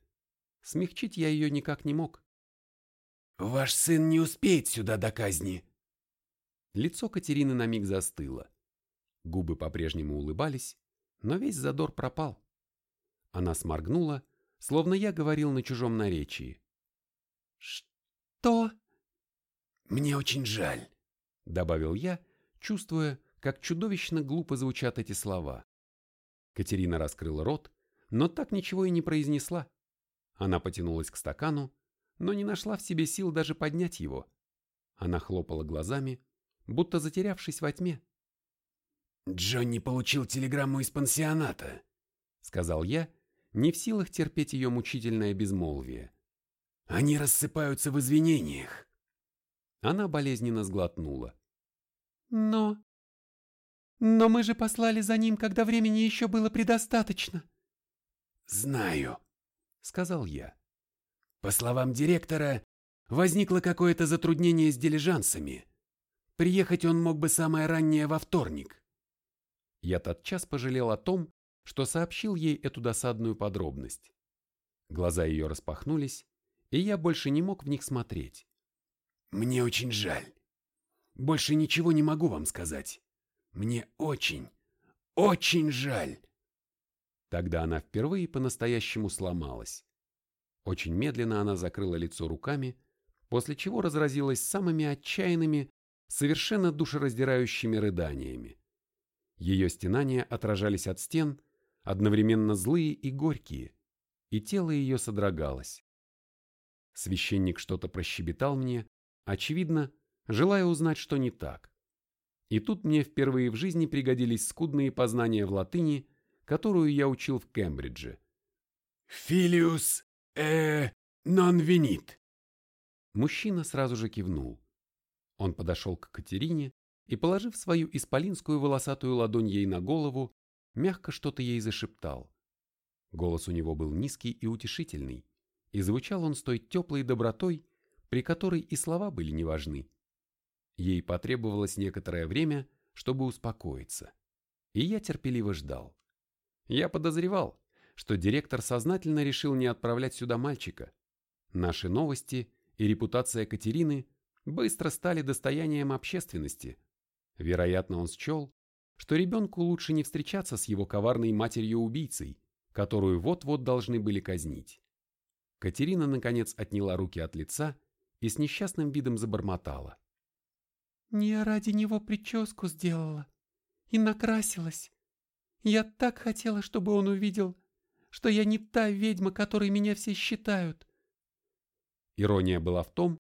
Смягчить я ее никак не мог. «Ваш сын не успеет сюда до казни». Лицо Катерины на миг застыло. Губы по-прежнему улыбались, но весь задор пропал. Она сморгнула, словно я говорил на чужом наречии. «Что?» «Мне очень жаль», — добавил я, чувствуя, как чудовищно глупо звучат эти слова. Катерина раскрыла рот, но так ничего и не произнесла. Она потянулась к стакану, но не нашла в себе сил даже поднять его. Она хлопала глазами, будто затерявшись во тьме. «Джонни получил телеграмму из пансионата», — сказал я, не в силах терпеть ее мучительное безмолвие. «Они рассыпаются в извинениях». Она болезненно сглотнула. «Но... но мы же послали за ним, когда времени еще было предостаточно». «Знаю», — сказал я. «По словам директора, возникло какое-то затруднение с дилижансами. Приехать он мог бы самое раннее во вторник». Я тотчас пожалел о том, что сообщил ей эту досадную подробность. Глаза ее распахнулись, и я больше не мог в них смотреть. «Мне очень жаль. Больше ничего не могу вам сказать. Мне очень, очень жаль». Тогда она впервые по-настоящему сломалась. Очень медленно она закрыла лицо руками, после чего разразилась самыми отчаянными, совершенно душераздирающими рыданиями. Ее стенания отражались от стен, одновременно злые и горькие, и тело ее содрогалось. Священник что-то прощебетал мне, очевидно, желая узнать, что не так. И тут мне впервые в жизни пригодились скудные познания в латыни, которую я учил в Кембридже. «Филиус э нон винит». Мужчина сразу же кивнул. Он подошел к Катерине и, положив свою исполинскую волосатую ладонь ей на голову, мягко что-то ей зашептал. Голос у него был низкий и утешительный, и звучал он с той теплой добротой, при которой и слова были неважны. Ей потребовалось некоторое время, чтобы успокоиться, и я терпеливо ждал. Я подозревал, что директор сознательно решил не отправлять сюда мальчика. Наши новости и репутация Катерины быстро стали достоянием общественности. Вероятно, он счел, что ребенку лучше не встречаться с его коварной матерью-убийцей, которую вот-вот должны были казнить. Катерина, наконец, отняла руки от лица и с несчастным видом забормотала. «Не я ради него прическу сделала и накрасилась. Я так хотела, чтобы он увидел, что я не та ведьма, которой меня все считают». Ирония была в том,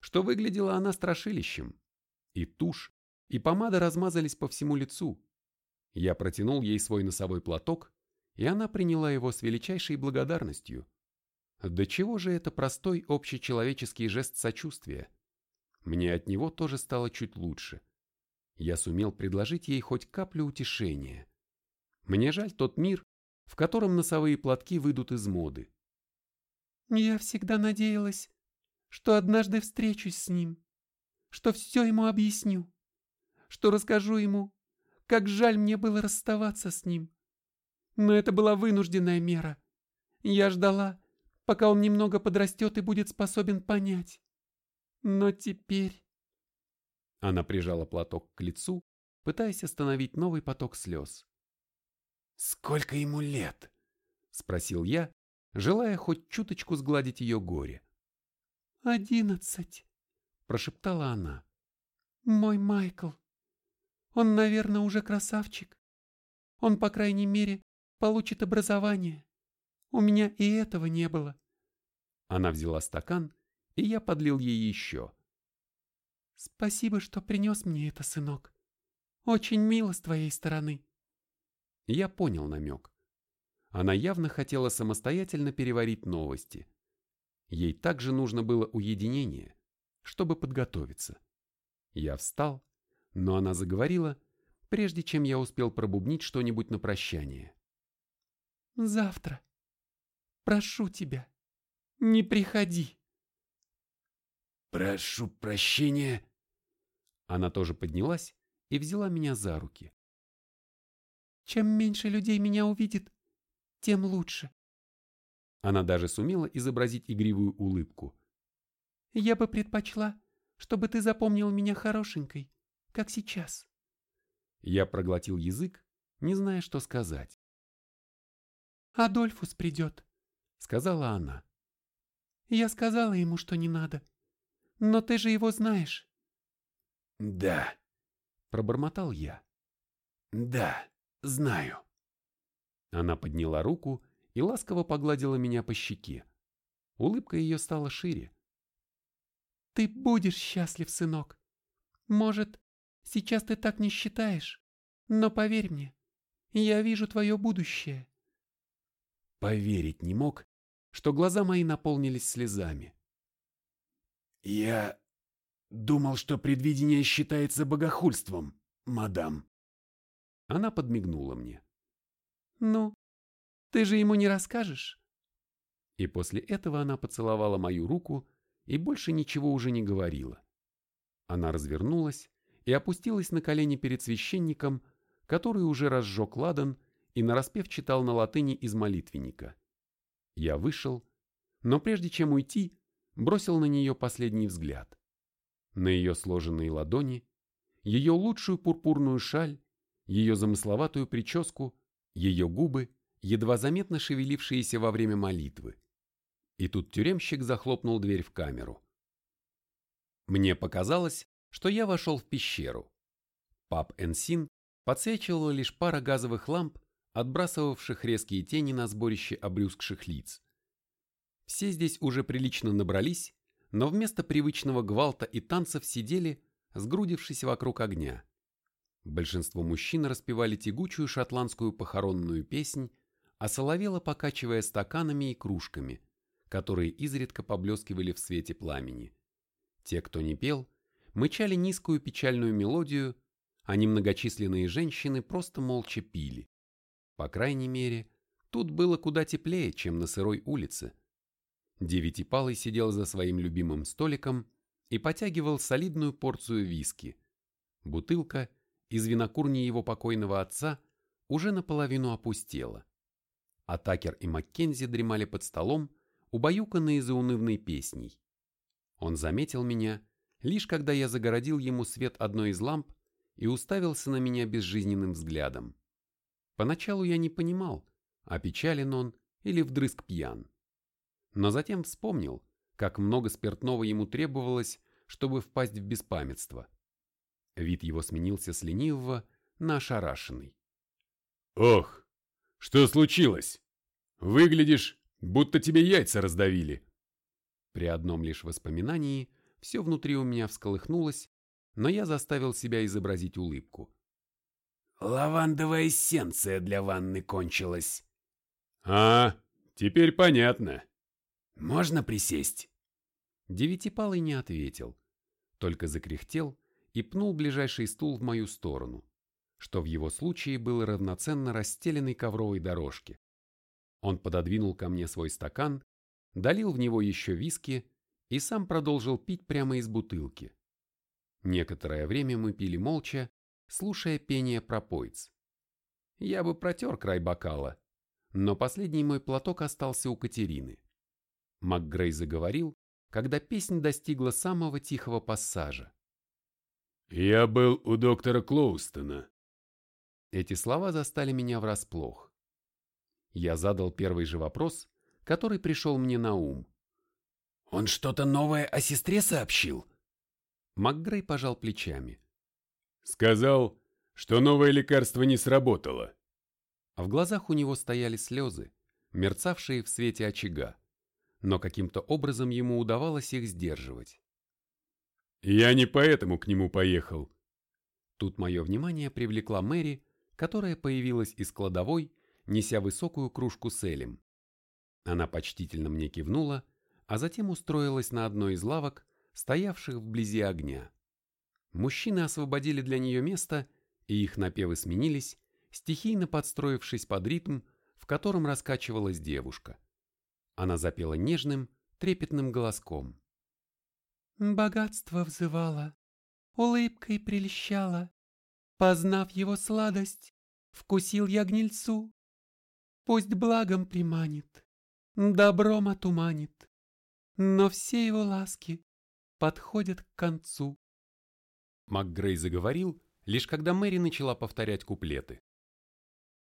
что выглядела она страшилищем. И тушь, и помада размазались по всему лицу. Я протянул ей свой носовой платок, и она приняла его с величайшей благодарностью. До чего же это простой общечеловеческий жест сочувствия? Мне от него тоже стало чуть лучше. Я сумел предложить ей хоть каплю утешения. Мне жаль тот мир, в котором носовые платки выйдут из моды. Я всегда надеялась, что однажды встречусь с ним, что все ему объясню, что расскажу ему, как жаль мне было расставаться с ним. Но это была вынужденная мера. Я ждала, пока он немного подрастет и будет способен понять. Но теперь... Она прижала платок к лицу, пытаясь остановить новый поток слез. «Сколько ему лет?» — спросил я, желая хоть чуточку сгладить ее горе. «Одиннадцать», — прошептала она. «Мой Майкл. Он, наверное, уже красавчик. Он, по крайней мере, получит образование. У меня и этого не было». Она взяла стакан, и я подлил ей еще. «Спасибо, что принес мне это, сынок. Очень мило с твоей стороны». Я понял намек. Она явно хотела самостоятельно переварить новости. Ей также нужно было уединение, чтобы подготовиться. Я встал, но она заговорила, прежде чем я успел пробубнить что-нибудь на прощание. «Завтра. Прошу тебя, не приходи». «Прошу прощения». Она тоже поднялась и взяла меня за руки. Чем меньше людей меня увидит, тем лучше. Она даже сумела изобразить игривую улыбку. Я бы предпочла, чтобы ты запомнил меня хорошенькой, как сейчас. Я проглотил язык, не зная, что сказать. «Адольфус придет», — сказала она. «Я сказала ему, что не надо. Но ты же его знаешь». «Да», — пробормотал я. «Да, знаю». Она подняла руку и ласково погладила меня по щеке. Улыбка ее стала шире. «Ты будешь счастлив, сынок. Может, сейчас ты так не считаешь, но поверь мне, я вижу твое будущее». Поверить не мог, что глаза мои наполнились слезами. «Я думал, что предвидение считается богохульством, мадам». Она подмигнула мне. «Ну, ты же ему не расскажешь?» И после этого она поцеловала мою руку и больше ничего уже не говорила. Она развернулась и опустилась на колени перед священником, который уже разжег ладан и нараспев читал на латыни из молитвенника. Я вышел, но прежде чем уйти, бросил на нее последний взгляд. На ее сложенные ладони, ее лучшую пурпурную шаль, ее замысловатую прическу, ее губы, едва заметно шевелившиеся во время молитвы. И тут тюремщик захлопнул дверь в камеру. Мне показалось, что я вошел в пещеру. Пап Энсин подсвечивала лишь пара газовых ламп отбрасывавших резкие тени на сборище обрюзгших лиц. Все здесь уже прилично набрались, но вместо привычного гвалта и танцев сидели, сгрудившись вокруг огня. Большинство мужчин распевали тягучую шотландскую похоронную песнь, а соловела покачивая стаканами и кружками, которые изредка поблескивали в свете пламени. Те, кто не пел, мычали низкую печальную мелодию, а немногочисленные женщины просто молча пили. По крайней мере, тут было куда теплее, чем на сырой улице. Девятипалый сидел за своим любимым столиком и потягивал солидную порцию виски. Бутылка из винокурни его покойного отца уже наполовину опустела. А Такер и Маккензи дремали под столом, убаюканные заунывной песней. Он заметил меня, лишь когда я загородил ему свет одной из ламп и уставился на меня безжизненным взглядом. Поначалу я не понимал, опечален он или вдрызг пьян. Но затем вспомнил, как много спиртного ему требовалось, чтобы впасть в беспамятство. Вид его сменился с ленивого на ошарашенный. «Ох, что случилось? Выглядишь, будто тебе яйца раздавили». При одном лишь воспоминании все внутри у меня всколыхнулось, но я заставил себя изобразить улыбку. «Лавандовая эссенция для ванны кончилась». «А, теперь понятно». «Можно присесть?» Девятипалый не ответил, только закряхтел и пнул ближайший стул в мою сторону, что в его случае было равноценно расстеленной ковровой дорожке. Он пододвинул ко мне свой стакан, долил в него еще виски и сам продолжил пить прямо из бутылки. Некоторое время мы пили молча, слушая пение пропойц. Я бы протер край бокала, но последний мой платок остался у Катерины. МакГрей заговорил, когда песня достигла самого тихого пассажа. «Я был у доктора Клоустона». Эти слова застали меня врасплох. Я задал первый же вопрос, который пришел мне на ум. «Он что-то новое о сестре сообщил?» МакГрей пожал плечами. «Сказал, что новое лекарство не сработало». А в глазах у него стояли слезы, мерцавшие в свете очага, но каким-то образом ему удавалось их сдерживать. «Я не поэтому к нему поехал». Тут мое внимание привлекла Мэри, которая появилась из кладовой, неся высокую кружку с элем. Она почтительно мне кивнула, а затем устроилась на одной из лавок, стоявших вблизи огня. Мужчины освободили для нее место, и их напевы сменились, стихийно подстроившись под ритм, в котором раскачивалась девушка. Она запела нежным, трепетным голоском. Богатство взывало, улыбкой прельщало, Познав его сладость, вкусил я гнильцу. Пусть благом приманит, добром отуманит, Но все его ласки подходят к концу. МакГрей заговорил, лишь когда Мэри начала повторять куплеты.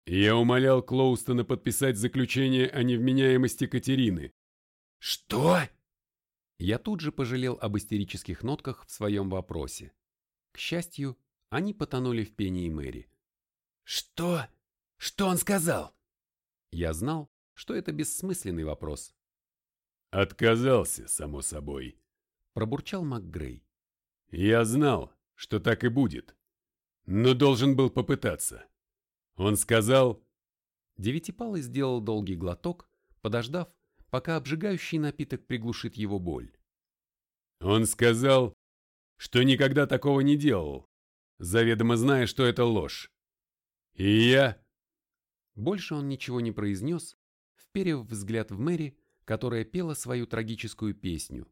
«Я умолял Клоустона подписать заключение о невменяемости Катерины». «Что?» Я тут же пожалел об истерических нотках в своем вопросе. К счастью, они потонули в пении Мэри. «Что? Что он сказал?» Я знал, что это бессмысленный вопрос. «Отказался, само собой», – пробурчал МакГрей. «Я знал, что так и будет, но должен был попытаться. Он сказал...» Девятипалый сделал долгий глоток, подождав, пока обжигающий напиток приглушит его боль. Он сказал, что никогда такого не делал, заведомо зная, что это ложь. И я... Больше он ничего не произнес, вперев взгляд в Мэри, которая пела свою трагическую песню,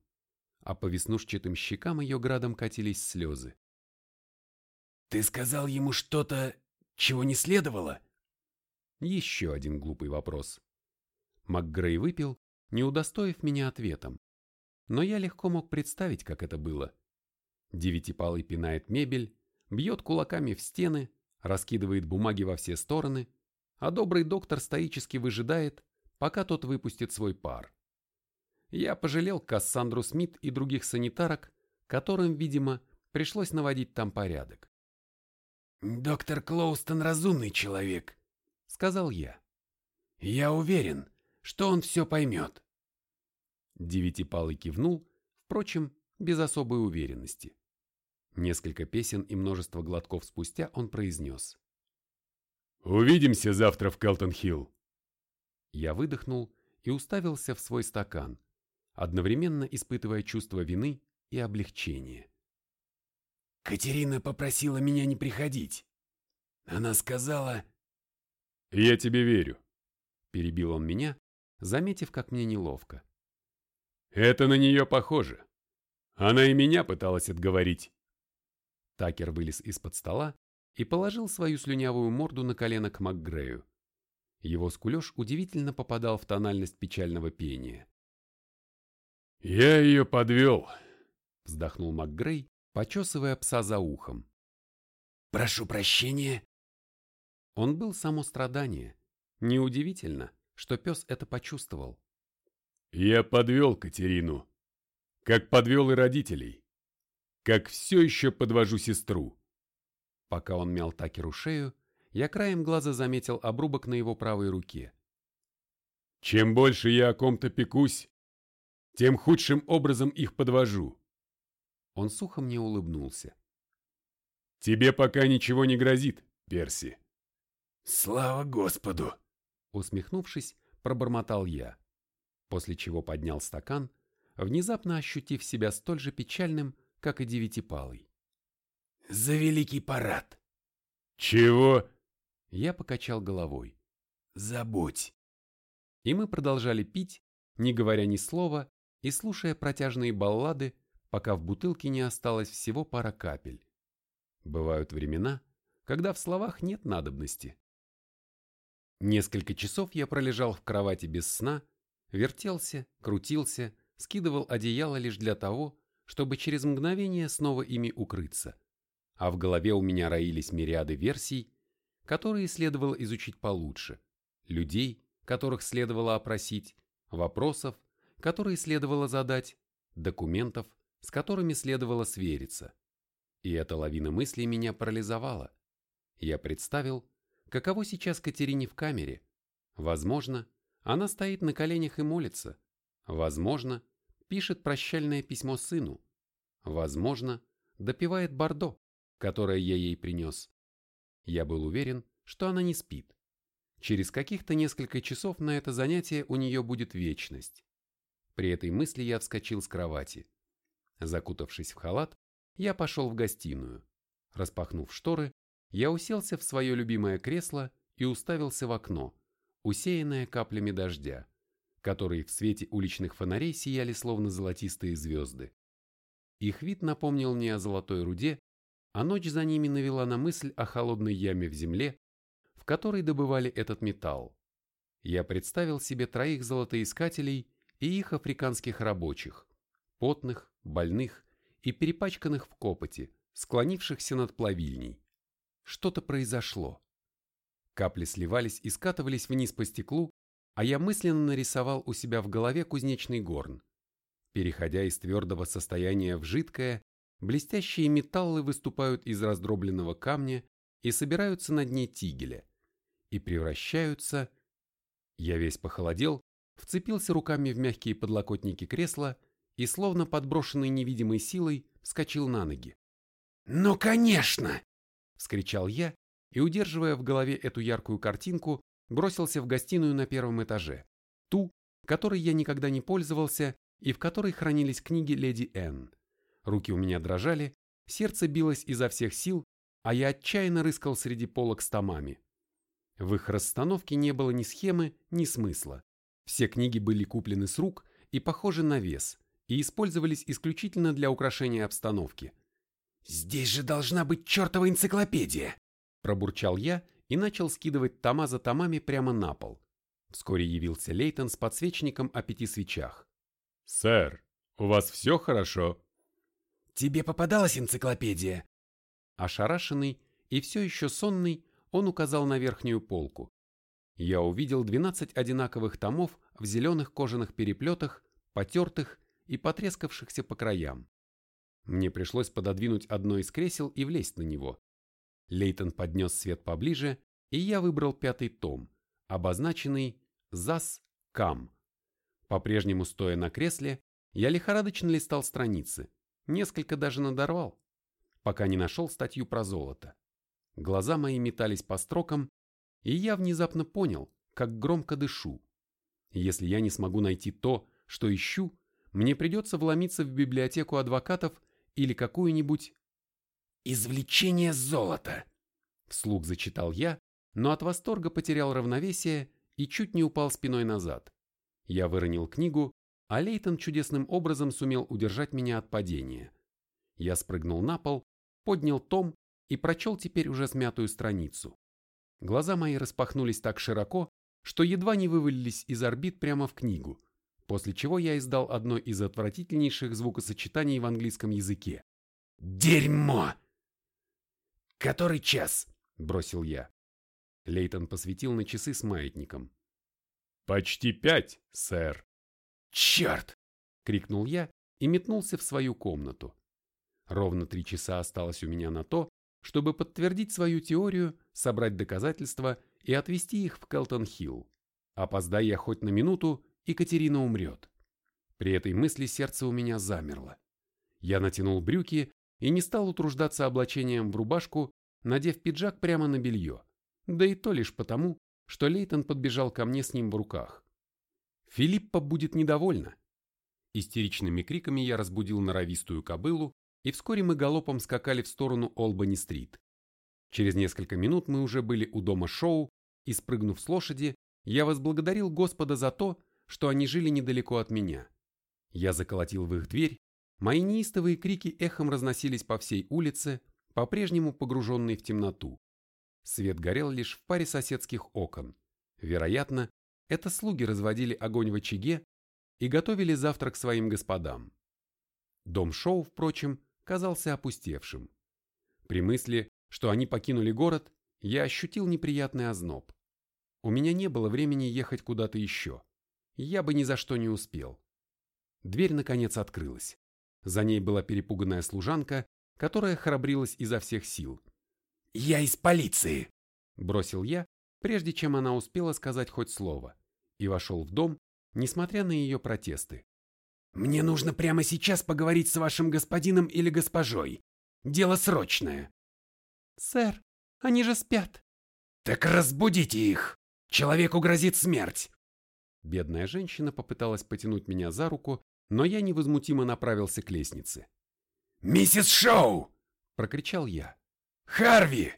а по веснушчатым щекам ее градом катились слезы. «Ты сказал ему что-то, чего не следовало?» Еще один глупый вопрос. МакГрей выпил не удостоив меня ответом. Но я легко мог представить, как это было. Девятипалый пинает мебель, бьет кулаками в стены, раскидывает бумаги во все стороны, а добрый доктор стоически выжидает, пока тот выпустит свой пар. Я пожалел Кассандру Смит и других санитарок, которым, видимо, пришлось наводить там порядок. «Доктор Клоустон разумный человек», — сказал я. «Я уверен, что он все поймет». Девятипалый кивнул, впрочем, без особой уверенности. Несколько песен и множество глотков спустя он произнес. «Увидимся завтра в Келтон-Хилл». Я выдохнул и уставился в свой стакан, одновременно испытывая чувство вины и облегчения. Катерина попросила меня не приходить. Она сказала... Я тебе верю. Перебил он меня, заметив, как мне неловко. Это на нее похоже. Она и меня пыталась отговорить. Такер вылез из-под стола и положил свою слюнявую морду на колено к МакГрею. Его скулеж удивительно попадал в тональность печального пения. «Я ее подвел», — вздохнул МакГрей, почесывая пса за ухом. «Прошу прощения». Он был само страдание. Неудивительно, что пес это почувствовал. «Я подвел Катерину, как подвел и родителей, как все еще подвожу сестру». Пока он мял Такеру шею, я краем глаза заметил обрубок на его правой руке. «Чем больше я о ком-то пекусь, тем худшим образом их подвожу». Он сухо мне улыбнулся. «Тебе пока ничего не грозит, Перси». «Слава Господу!» Усмехнувшись, пробормотал я, после чего поднял стакан, внезапно ощутив себя столь же печальным, как и девятипалый. «За великий парад!» «Чего?» Я покачал головой. «Забудь!» И мы продолжали пить, не говоря ни слова и слушая протяжные баллады, пока в бутылке не осталось всего пара капель. Бывают времена, когда в словах нет надобности. Несколько часов я пролежал в кровати без сна, вертелся, крутился, скидывал одеяло лишь для того, чтобы через мгновение снова ими укрыться. А в голове у меня роились мириады версий, которые следовало изучить получше, людей, которых следовало опросить, вопросов, которые следовало задать, документов, с которыми следовало свериться. И эта лавина мыслей меня парализовала. Я представил, каково сейчас Катерине в камере. Возможно, она стоит на коленях и молится. Возможно, пишет прощальное письмо сыну. Возможно, допивает бордо, которое я ей принес. Я был уверен, что она не спит. Через каких-то несколько часов на это занятие у нее будет вечность. При этой мысли я вскочил с кровати. Закутавшись в халат, я пошел в гостиную. Распахнув шторы, я уселся в свое любимое кресло и уставился в окно, усеянное каплями дождя, которые в свете уличных фонарей сияли словно золотистые звезды. Их вид напомнил мне о золотой руде а ночь за ними навела на мысль о холодной яме в земле, в которой добывали этот металл. Я представил себе троих золотоискателей и их африканских рабочих, потных, больных и перепачканных в копоти, склонившихся над плавильней. Что-то произошло. Капли сливались и скатывались вниз по стеклу, а я мысленно нарисовал у себя в голове кузнечный горн. Переходя из твердого состояния в жидкое, Блестящие металлы выступают из раздробленного камня и собираются на дне тигеля. И превращаются... Я весь похолодел, вцепился руками в мягкие подлокотники кресла и, словно подброшенный невидимой силой, вскочил на ноги. «Ну, конечно!» — вскричал я и, удерживая в голове эту яркую картинку, бросился в гостиную на первом этаже, ту, которой я никогда не пользовался и в которой хранились книги леди Энн руки у меня дрожали, сердце билось изо всех сил, а я отчаянно рыскал среди полок с томами. В их расстановке не было ни схемы, ни смысла. Все книги были куплены с рук и похожи на вес, и использовались исключительно для украшения обстановки. «Здесь же должна быть чертова энциклопедия!» Пробурчал я и начал скидывать тома за томами прямо на пол. Вскоре явился Лейтон с подсвечником о пяти свечах. «Сэр, у вас все хорошо?» Тебе попадалась энциклопедия?» Ошарашенный и все еще сонный, он указал на верхнюю полку. Я увидел 12 одинаковых томов в зеленых кожаных переплетах, потертых и потрескавшихся по краям. Мне пришлось пододвинуть одно из кресел и влезть на него. Лейтон поднес свет поближе, и я выбрал пятый том, обозначенный «ЗАС Кам». По-прежнему стоя на кресле, я лихорадочно листал страницы несколько даже надорвал, пока не нашел статью про золото. Глаза мои метались по строкам, и я внезапно понял, как громко дышу. Если я не смогу найти то, что ищу, мне придется вломиться в библиотеку адвокатов или какую-нибудь... «Извлечение золота», — вслух зачитал я, но от восторга потерял равновесие и чуть не упал спиной назад. Я выронил книгу, а Лейтон чудесным образом сумел удержать меня от падения. Я спрыгнул на пол, поднял том и прочел теперь уже смятую страницу. Глаза мои распахнулись так широко, что едва не вывалились из орбит прямо в книгу, после чего я издал одно из отвратительнейших звукосочетаний в английском языке. «Дерьмо!» «Который час?» – бросил я. Лейтон посветил на часы с маятником. «Почти пять, сэр». «Черт!» — крикнул я и метнулся в свою комнату. Ровно три часа осталось у меня на то, чтобы подтвердить свою теорию, собрать доказательства и отвезти их в Келтон-Хилл. Опоздай я хоть на минуту, Екатерина умрет. При этой мысли сердце у меня замерло. Я натянул брюки и не стал утруждаться облачением в рубашку, надев пиджак прямо на белье. Да и то лишь потому, что Лейтон подбежал ко мне с ним в руках. Филиппа будет недовольна. Истеричными криками я разбудил норовистую кобылу, и вскоре мы галопом скакали в сторону Олбани-стрит. Через несколько минут мы уже были у дома шоу, и, спрыгнув с лошади, я возблагодарил Господа за то, что они жили недалеко от меня. Я заколотил в их дверь, мои неистовые крики эхом разносились по всей улице, по-прежнему погруженной в темноту. Свет горел лишь в паре соседских окон. Вероятно, это слуги разводили огонь в очаге и готовили завтрак своим господам. Дом Шоу, впрочем, казался опустевшим. При мысли, что они покинули город, я ощутил неприятный озноб. У меня не было времени ехать куда-то еще. Я бы ни за что не успел. Дверь, наконец, открылась. За ней была перепуганная служанка, которая храбрилась изо всех сил. «Я из полиции!» – бросил я, прежде чем она успела сказать хоть слово, и вошел в дом, несмотря на ее протесты. «Мне нужно прямо сейчас поговорить с вашим господином или госпожой. Дело срочное». «Сэр, они же спят». «Так разбудите их! Человеку грозит смерть!» Бедная женщина попыталась потянуть меня за руку, но я невозмутимо направился к лестнице. «Миссис Шоу!» – прокричал я. «Харви!»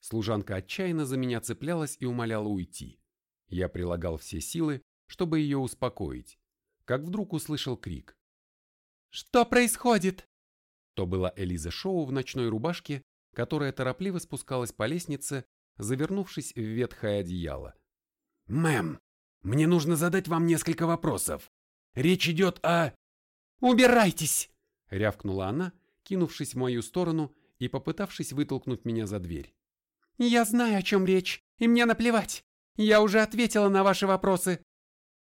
Служанка отчаянно за меня цеплялась и умоляла уйти. Я прилагал все силы, чтобы ее успокоить, как вдруг услышал крик. «Что происходит?» То была Элиза Шоу в ночной рубашке, которая торопливо спускалась по лестнице, завернувшись в ветхое одеяло. «Мэм, мне нужно задать вам несколько вопросов. Речь идет о...» «Убирайтесь!» — рявкнула она, кинувшись в мою сторону и попытавшись вытолкнуть меня за дверь. «Я знаю, о чем речь, и мне наплевать. Я уже ответила на ваши вопросы».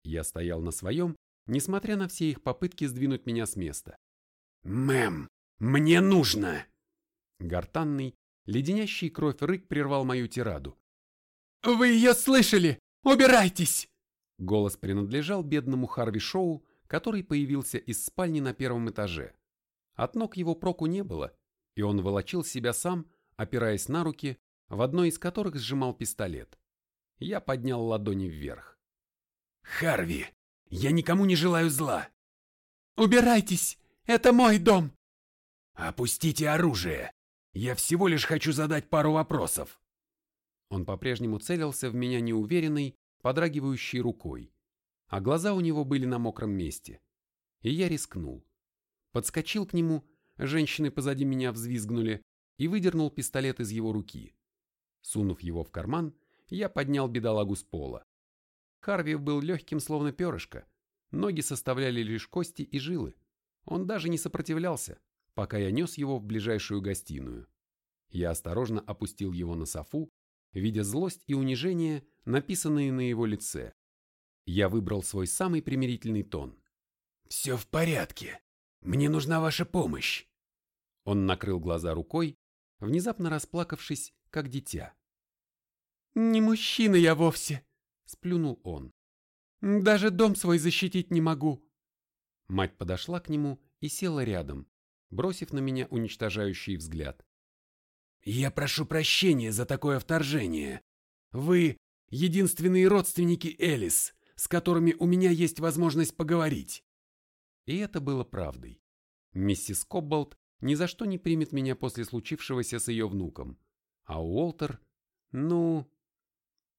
Я стоял на своем, несмотря на все их попытки сдвинуть меня с места. «Мэм, мне нужно!» Гортанный, леденящий кровь рык прервал мою тираду. «Вы ее слышали! Убирайтесь!» Голос принадлежал бедному Харви Шоу, который появился из спальни на первом этаже. От ног его проку не было, и он волочил себя сам, опираясь на руки, в одной из которых сжимал пистолет. Я поднял ладони вверх. «Харви, я никому не желаю зла!» «Убирайтесь! Это мой дом!» «Опустите оружие! Я всего лишь хочу задать пару вопросов!» Он по-прежнему целился в меня неуверенной, подрагивающей рукой, а глаза у него были на мокром месте. И я рискнул. Подскочил к нему, женщины позади меня взвизгнули, и выдернул пистолет из его руки. Сунув его в карман, я поднял бедолагу с пола. Харви был легким, словно перышко. Ноги составляли лишь кости и жилы. Он даже не сопротивлялся, пока я нес его в ближайшую гостиную. Я осторожно опустил его на софу, видя злость и унижение, написанные на его лице. Я выбрал свой самый примирительный тон. «Все в порядке. Мне нужна ваша помощь». Он накрыл глаза рукой, внезапно расплакавшись, как дитя. «Не мужчина я вовсе», — сплюнул он. «Даже дом свой защитить не могу». Мать подошла к нему и села рядом, бросив на меня уничтожающий взгляд. «Я прошу прощения за такое вторжение. Вы — единственные родственники Элис, с которыми у меня есть возможность поговорить». И это было правдой. Миссис Кобболт ни за что не примет меня после случившегося с ее внуком. А Уолтер, ну...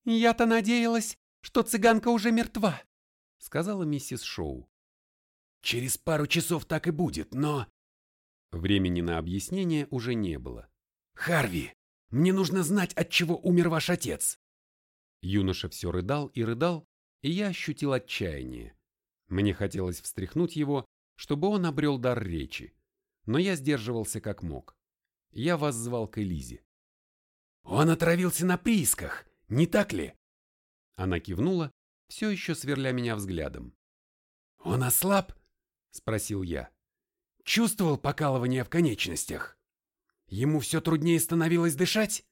«Я-то надеялась, что цыганка уже мертва», — сказала миссис Шоу. «Через пару часов так и будет, но...» Времени на объяснение уже не было. «Харви, мне нужно знать, от чего умер ваш отец!» Юноша все рыдал и рыдал, и я ощутил отчаяние. Мне хотелось встряхнуть его, чтобы он обрел дар речи, но я сдерживался как мог. Я воззвал к Элизе. «Он отравился на приисках, не так ли?» Она кивнула, все еще сверля меня взглядом. «Он ослаб?» – спросил я. «Чувствовал покалывание в конечностях? Ему все труднее становилось дышать?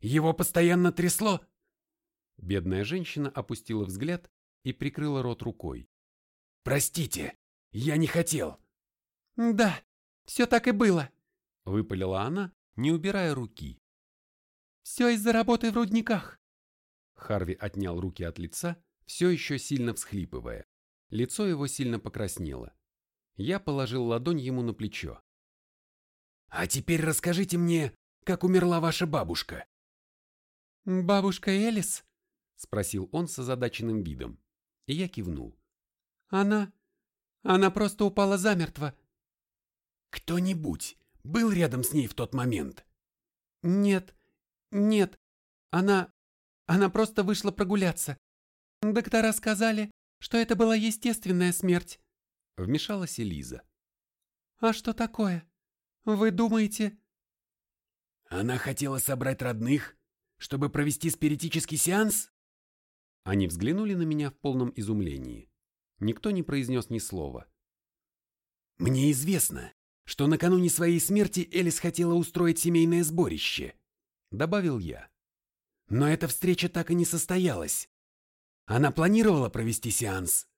Его постоянно трясло?» Бедная женщина опустила взгляд и прикрыла рот рукой. «Простите, я не хотел». «Да, все так и было», — выпалила она, не убирая руки. «Все из-за работы в рудниках». Харви отнял руки от лица, все еще сильно всхлипывая. Лицо его сильно покраснело. Я положил ладонь ему на плечо. «А теперь расскажите мне, как умерла ваша бабушка?» «Бабушка Элис?» — спросил он с озадаченным видом. И я кивнул. «Она... она просто упала замертво». «Кто-нибудь был рядом с ней в тот момент?» «Нет, нет, она... она просто вышла прогуляться. Доктора сказали, что это была естественная смерть». Вмешалась Элиза. «А что такое? Вы думаете...» «Она хотела собрать родных, чтобы провести спиритический сеанс?» Они взглянули на меня в полном изумлении. Никто не произнес ни слова. «Мне известно, что накануне своей смерти Элис хотела устроить семейное сборище», — добавил я. «Но эта встреча так и не состоялась. Она планировала провести сеанс?»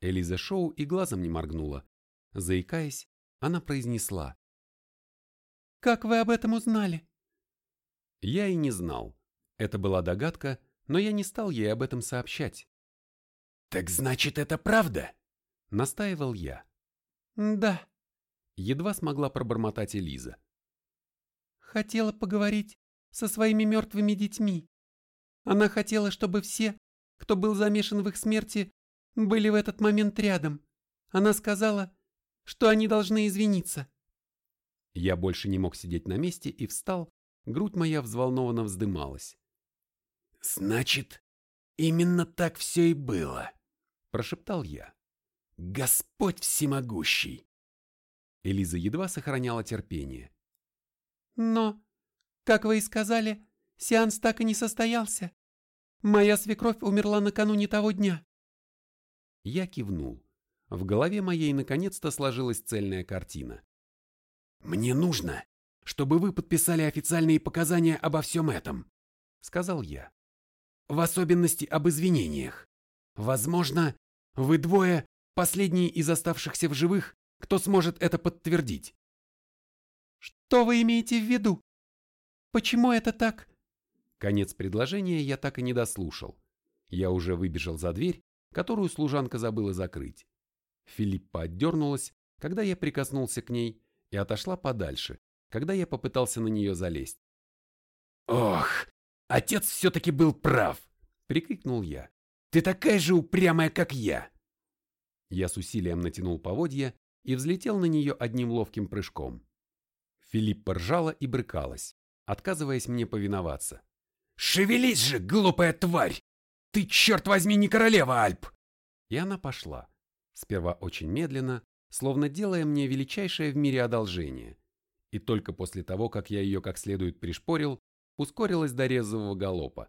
Элиза Шоу и глазом не моргнула. Заикаясь, она произнесла. «Как вы об этом узнали?» Я и не знал. Это была догадка, но я не стал ей об этом сообщать. «Так значит, это правда?» — настаивал я. «Да», — едва смогла пробормотать Элиза. «Хотела поговорить со своими мертвыми детьми. Она хотела, чтобы все, кто был замешан в их смерти, были в этот момент рядом. Она сказала, что они должны извиниться». Я больше не мог сидеть на месте и встал, грудь моя взволнованно вздымалась. «Значит, именно так все и было», — прошептал я. «Господь всемогущий!» Элиза едва сохраняла терпение. «Но, как вы и сказали, сеанс так и не состоялся. Моя свекровь умерла накануне того дня». Я кивнул. В голове моей наконец-то сложилась цельная картина. «Мне нужно, чтобы вы подписали официальные показания обо всем этом», — сказал я. «В особенности об извинениях. Возможно, вы двое — последние из оставшихся в живых, кто сможет это подтвердить». «Что вы имеете в виду? Почему это так?» Конец предложения я так и не дослушал. Я уже выбежал за дверь, которую служанка забыла закрыть. Филиппа отдернулась, когда я прикоснулся к ней, и отошла подальше, когда я попытался на нее залезть. «Ох, отец все-таки был прав!» — прикрикнул я. «Ты такая же упрямая, как я!» Я с усилием натянул поводья и взлетел на нее одним ловким прыжком. Филиппа ржала и брыкалась, отказываясь мне повиноваться. «Шевелись же, глупая тварь! Ты, черт возьми, не королева Альп!» И она пошла, сперва очень медленно, словно делая мне величайшее в мире одолжение и только после того, как я ее как следует пришпорил, ускорилась до резвого галопа.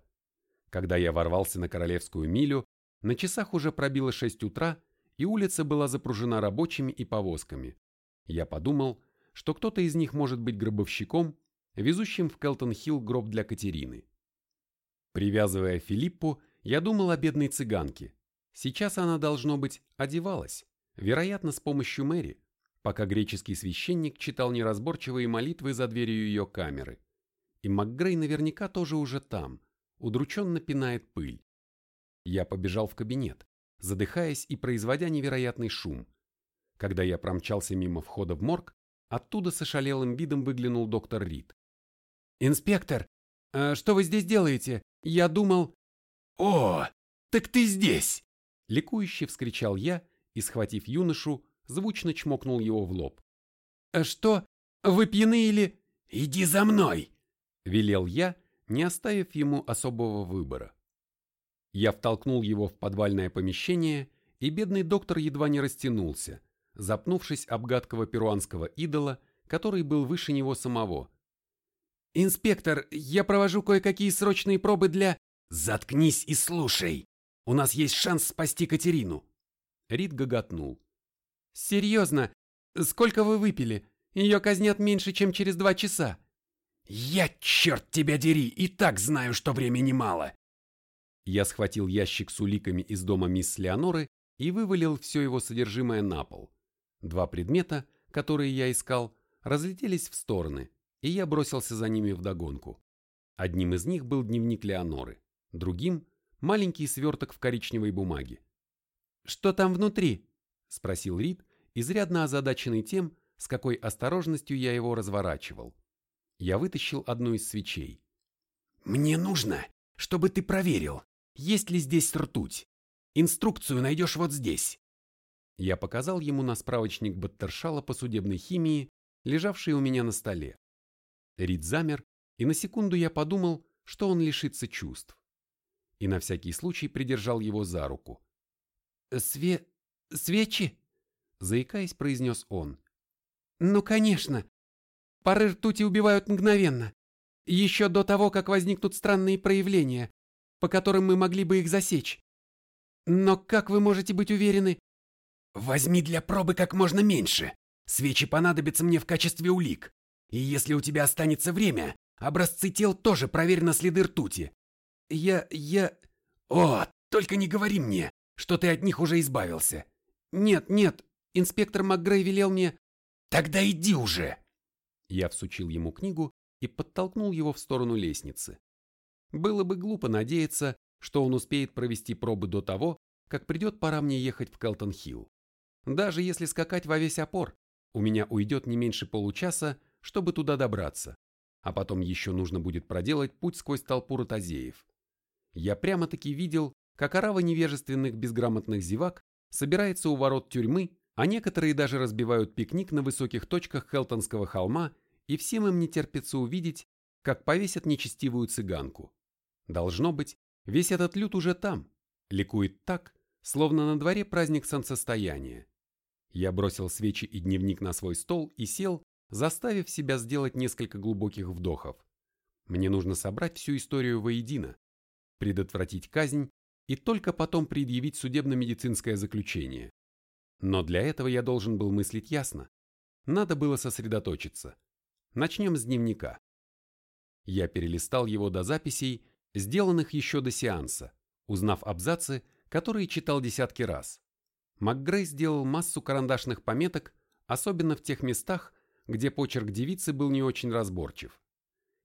Когда я ворвался на Королевскую милю, на часах уже пробило 6 утра, и улица была запружена рабочими и повозками. Я подумал, что кто-то из них может быть гробовщиком, везущим в Келтон-Хилл гроб для Катерины. Привязывая Филиппу, я думал о бедной цыганке. Сейчас она, должно быть, одевалась, вероятно, с помощью Мэри, пока греческий священник читал неразборчивые молитвы за дверью ее камеры. И МакГрей наверняка тоже уже там, удрученно пинает пыль. Я побежал в кабинет, задыхаясь и производя невероятный шум. Когда я промчался мимо входа в морг, Оттуда с ошалелым видом выглянул доктор Рид. «Инспектор, а что вы здесь делаете? Я думал...» «О, так ты здесь!» Ликующе вскричал я и, схватив юношу, звучно чмокнул его в лоб. «А «Что? Вы пьяны или...» «Иди за мной!» – велел я, не оставив ему особого выбора. Я втолкнул его в подвальное помещение, и бедный доктор едва не растянулся, запнувшись об гадкого перуанского идола, который был выше него самого. «Инспектор, я провожу кое-какие срочные пробы для...» «Заткнись и слушай! У нас есть шанс спасти Катерину!» Рид гоготнул. «Серьезно? Сколько вы выпили? Ее казнят меньше, чем через два часа». «Я, черт тебя дери, и так знаю, что времени мало!» Я схватил ящик с уликами из дома мисс Леоноры и вывалил все его содержимое на пол. Два предмета, которые я искал, разлетелись в стороны, и я бросился за ними вдогонку. Одним из них был дневник Леоноры, другим – маленький сверток в коричневой бумаге. «Что там внутри?» – спросил Рид, изрядно озадаченный тем, с какой осторожностью я его разворачивал. Я вытащил одну из свечей. «Мне нужно, чтобы ты проверил, есть ли здесь ртуть. Инструкцию найдешь вот здесь». Я показал ему на справочник Баттершала по судебной химии, лежавший у меня на столе. Рид замер, и на секунду я подумал, что он лишится чувств. И на всякий случай придержал его за руку. «Све... свечи?» Заикаясь, произнес он. «Ну, конечно. Пары ртути убивают мгновенно. Еще до того, как возникнут странные проявления, по которым мы могли бы их засечь. Но как вы можете быть уверены? Возьми для пробы как можно меньше. Свечи понадобятся мне в качестве улик. И если у тебя останется время, образцы тел тоже проверь на следы ртути. Я... я... О, только не говори мне, что ты от них уже избавился. Нет, нет, инспектор МакГрей велел мне... Тогда иди уже. Я всучил ему книгу и подтолкнул его в сторону лестницы. Было бы глупо надеяться, что он успеет провести пробы до того, как придет пора мне ехать в Келтон-Хилл. Даже если скакать во весь опор, у меня уйдет не меньше получаса, чтобы туда добраться, а потом еще нужно будет проделать путь сквозь толпу ротозеев. Я прямо-таки видел, как орава невежественных безграмотных зевак собирается у ворот тюрьмы, а некоторые даже разбивают пикник на высоких точках Хелтонского холма, и всем им не терпится увидеть, как повесят нечестивую цыганку. Должно быть, весь этот люд уже там, ликует так, словно на дворе праздник солнцестояния. Я бросил свечи и дневник на свой стол и сел, заставив себя сделать несколько глубоких вдохов. Мне нужно собрать всю историю воедино, предотвратить казнь и только потом предъявить судебно-медицинское заключение. Но для этого я должен был мыслить ясно. Надо было сосредоточиться. Начнем с дневника. Я перелистал его до записей, сделанных еще до сеанса, узнав абзацы, которые читал десятки раз. МакГрей сделал массу карандашных пометок, особенно в тех местах, где почерк девицы был не очень разборчив.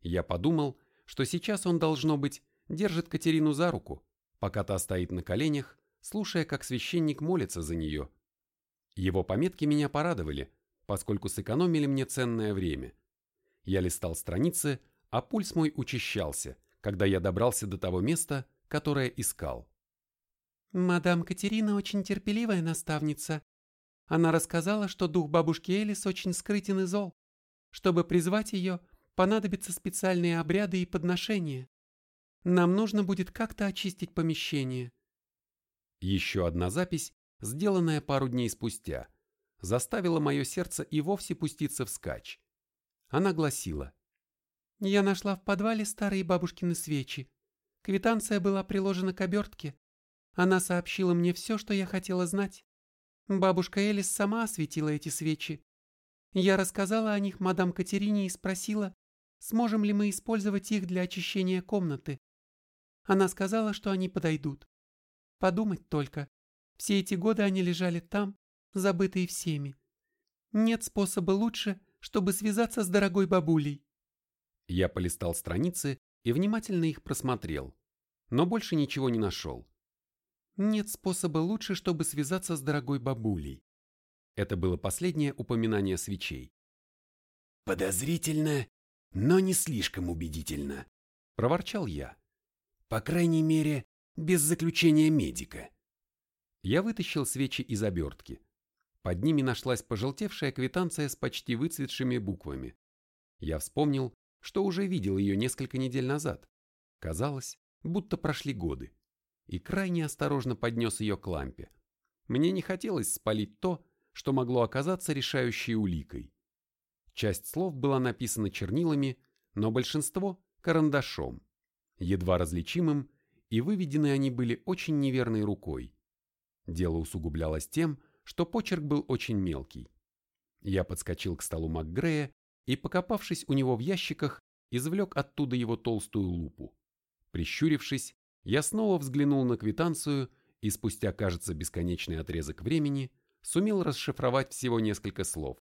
Я подумал, что сейчас он, должно быть, держит Катерину за руку, пока та стоит на коленях, слушая, как священник молится за нее. Его пометки меня порадовали, поскольку сэкономили мне ценное время. Я листал страницы, а пульс мой учащался, когда я добрался до того места, которое искал. «Мадам Катерина очень терпеливая наставница. Она рассказала, что дух бабушки Элис очень скрытен и зол. Чтобы призвать ее, понадобятся специальные обряды и подношения. Нам нужно будет как-то очистить помещение». Еще одна запись, сделанная пару дней спустя, заставила мое сердце и вовсе пуститься вскачь. Она гласила я нашла в подвале старые бабушкины свечи. Квитанция была приложена к обертке. Она сообщила мне все, что я хотела знать. Бабушка Элис сама осветила эти свечи. Я рассказала о них мадам Катерине и спросила, сможем ли мы использовать их для очищения комнаты. Она сказала, что они подойдут. Подумать только, все эти годы они лежали там, забытые всеми. Нет способа лучше, чтобы связаться с дорогой бабулей. Я полистал страницы и внимательно их просмотрел, но больше ничего не нашел. Нет способа лучше, чтобы связаться с дорогой бабулей. Это было последнее упоминание свечей. Подозрительно, но не слишком убедительно, проворчал я. По крайней мере, без заключения медика. Я вытащил свечи из обертки. Под ними нашлась пожелтевшая квитанция с почти выцветшими буквами. Я вспомнил, что уже видел ее несколько недель назад. Казалось, будто прошли годы. И крайне осторожно поднес ее к лампе. Мне не хотелось спалить то, что могло оказаться решающей уликой. Часть слов была написана чернилами, но большинство – карандашом, едва различимым, и выведены они были очень неверной рукой. Дело усугублялось тем, что почерк был очень мелкий. Я подскочил к столу МакГрея и, покопавшись у него в ящиках, извлек оттуда его толстую лупу. Прищурившись, я снова взглянул на квитанцию и спустя, кажется, бесконечный отрезок времени сумел расшифровать всего несколько слов.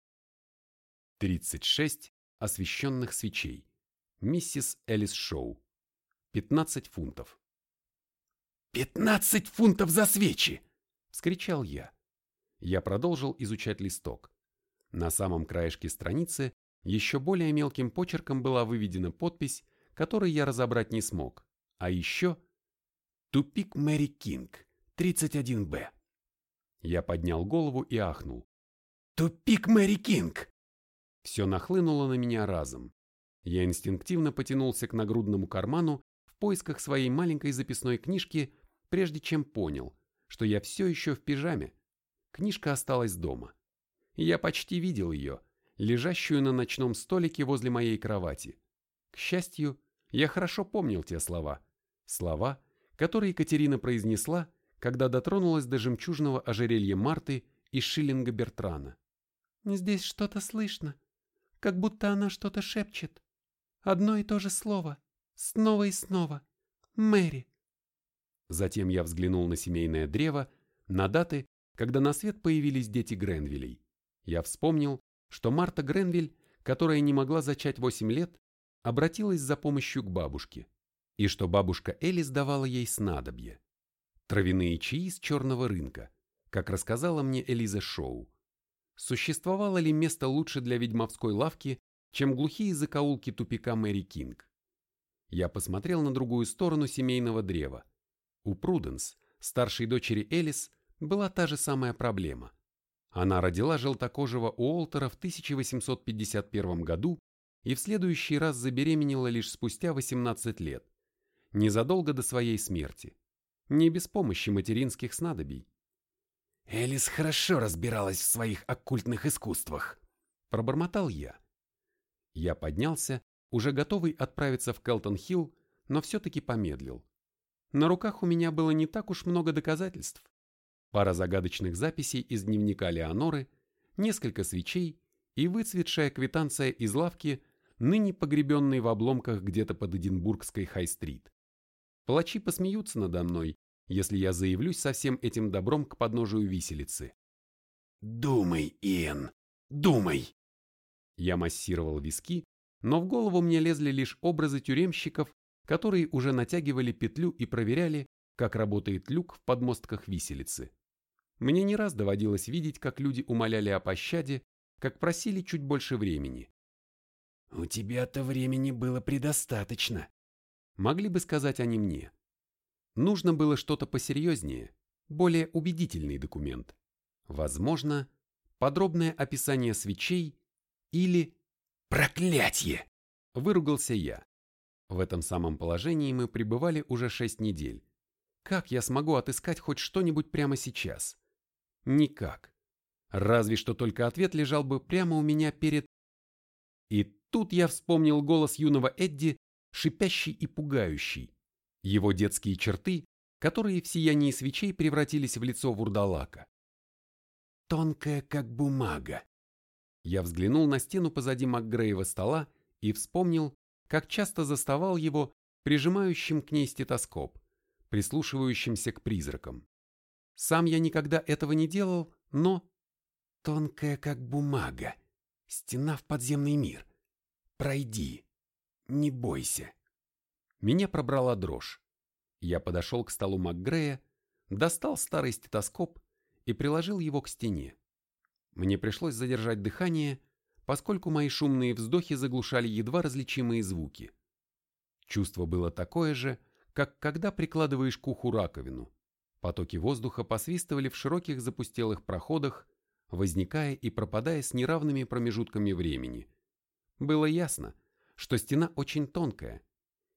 36 освещенных свечей. Миссис Элис Шоу. 15 фунтов. «Пятнадцать фунтов за свечи!» — вскричал я. Я продолжил изучать листок. На самом краешке страницы еще более мелким почерком была выведена подпись, которую я разобрать не смог. А еще «Тупик Мэри Кинг, 31Б». Я поднял голову и ахнул. «Тупик Мэри Кинг!» Все нахлынуло на меня разом. Я инстинктивно потянулся к нагрудному карману поисках своей маленькой записной книжки, прежде чем понял, что я все еще в пижаме. Книжка осталась дома. Я почти видел ее, лежащую на ночном столике возле моей кровати. К счастью, я хорошо помнил те слова. Слова, которые Екатерина произнесла, когда дотронулась до жемчужного ожерелья Марты и шиллинга Бертрана. «Здесь что-то слышно», как будто она что-то шепчет. Одно и то же слово. Снова и снова. Мэри. Затем я взглянул на семейное древо, на даты, когда на свет появились дети Гренвилей. Я вспомнил, что Марта Гренвиль, которая не могла зачать 8 лет, обратилась за помощью к бабушке, и что бабушка Элис давала ей снадобье. Травяные чаи с черного рынка, как рассказала мне Элиза Шоу. Существовало ли место лучше для ведьмовской лавки, чем глухие закоулки тупика Мэри Кинг? Я посмотрел на другую сторону семейного древа. У Пруденс, старшей дочери Элис, была та же самая проблема. Она родила желтокожего Уолтера в 1851 году и в следующий раз забеременела лишь спустя 18 лет, незадолго до своей смерти, не без помощи материнских снадобий. Элис хорошо разбиралась в своих оккультных искусствах, пробормотал я. Я поднялся, уже готовый отправиться в Келтон-Хилл, но все-таки помедлил. На руках у меня было не так уж много доказательств. Пара загадочных записей из дневника Леоноры, несколько свечей и выцветшая квитанция из лавки, ныне погребенной в обломках где-то под Эдинбургской Хай-стрит. Палачи посмеются надо мной, если я заявлюсь со всем этим добром к подножию виселицы. «Думай, Иэн, думай!» Я массировал виски, но в голову мне лезли лишь образы тюремщиков, которые уже натягивали петлю и проверяли, как работает люк в подмостках виселицы. Мне не раз доводилось видеть, как люди умоляли о пощаде, как просили чуть больше времени. «У тебя-то времени было предостаточно», — могли бы сказать они мне. Нужно было что-то посерьезнее, более убедительный документ. Возможно, подробное описание свечей или... «Проклятье!» – выругался я. В этом самом положении мы пребывали уже шесть недель. Как я смогу отыскать хоть что-нибудь прямо сейчас? Никак. Разве что только ответ лежал бы прямо у меня перед... И тут я вспомнил голос юного Эдди, шипящий и пугающий. Его детские черты, которые в сиянии свечей превратились в лицо вурдалака. Тонкая, как бумага. Я взглянул на стену позади МакГрейва стола и вспомнил, как часто заставал его прижимающим к ней стетоскоп, прислушивающимся к призракам. Сам я никогда этого не делал, но... Тонкая, как бумага. Стена в подземный мир. Пройди. Не бойся. Меня пробрала дрожь. Я подошел к столу МакГрея, достал старый стетоскоп и приложил его к стене. Мне пришлось задержать дыхание, поскольку мои шумные вздохи заглушали едва различимые звуки. Чувство было такое же, как когда прикладываешь к уху раковину. Потоки воздуха посвистывали в широких запустелых проходах, возникая и пропадая с неравными промежутками времени. Было ясно, что стена очень тонкая.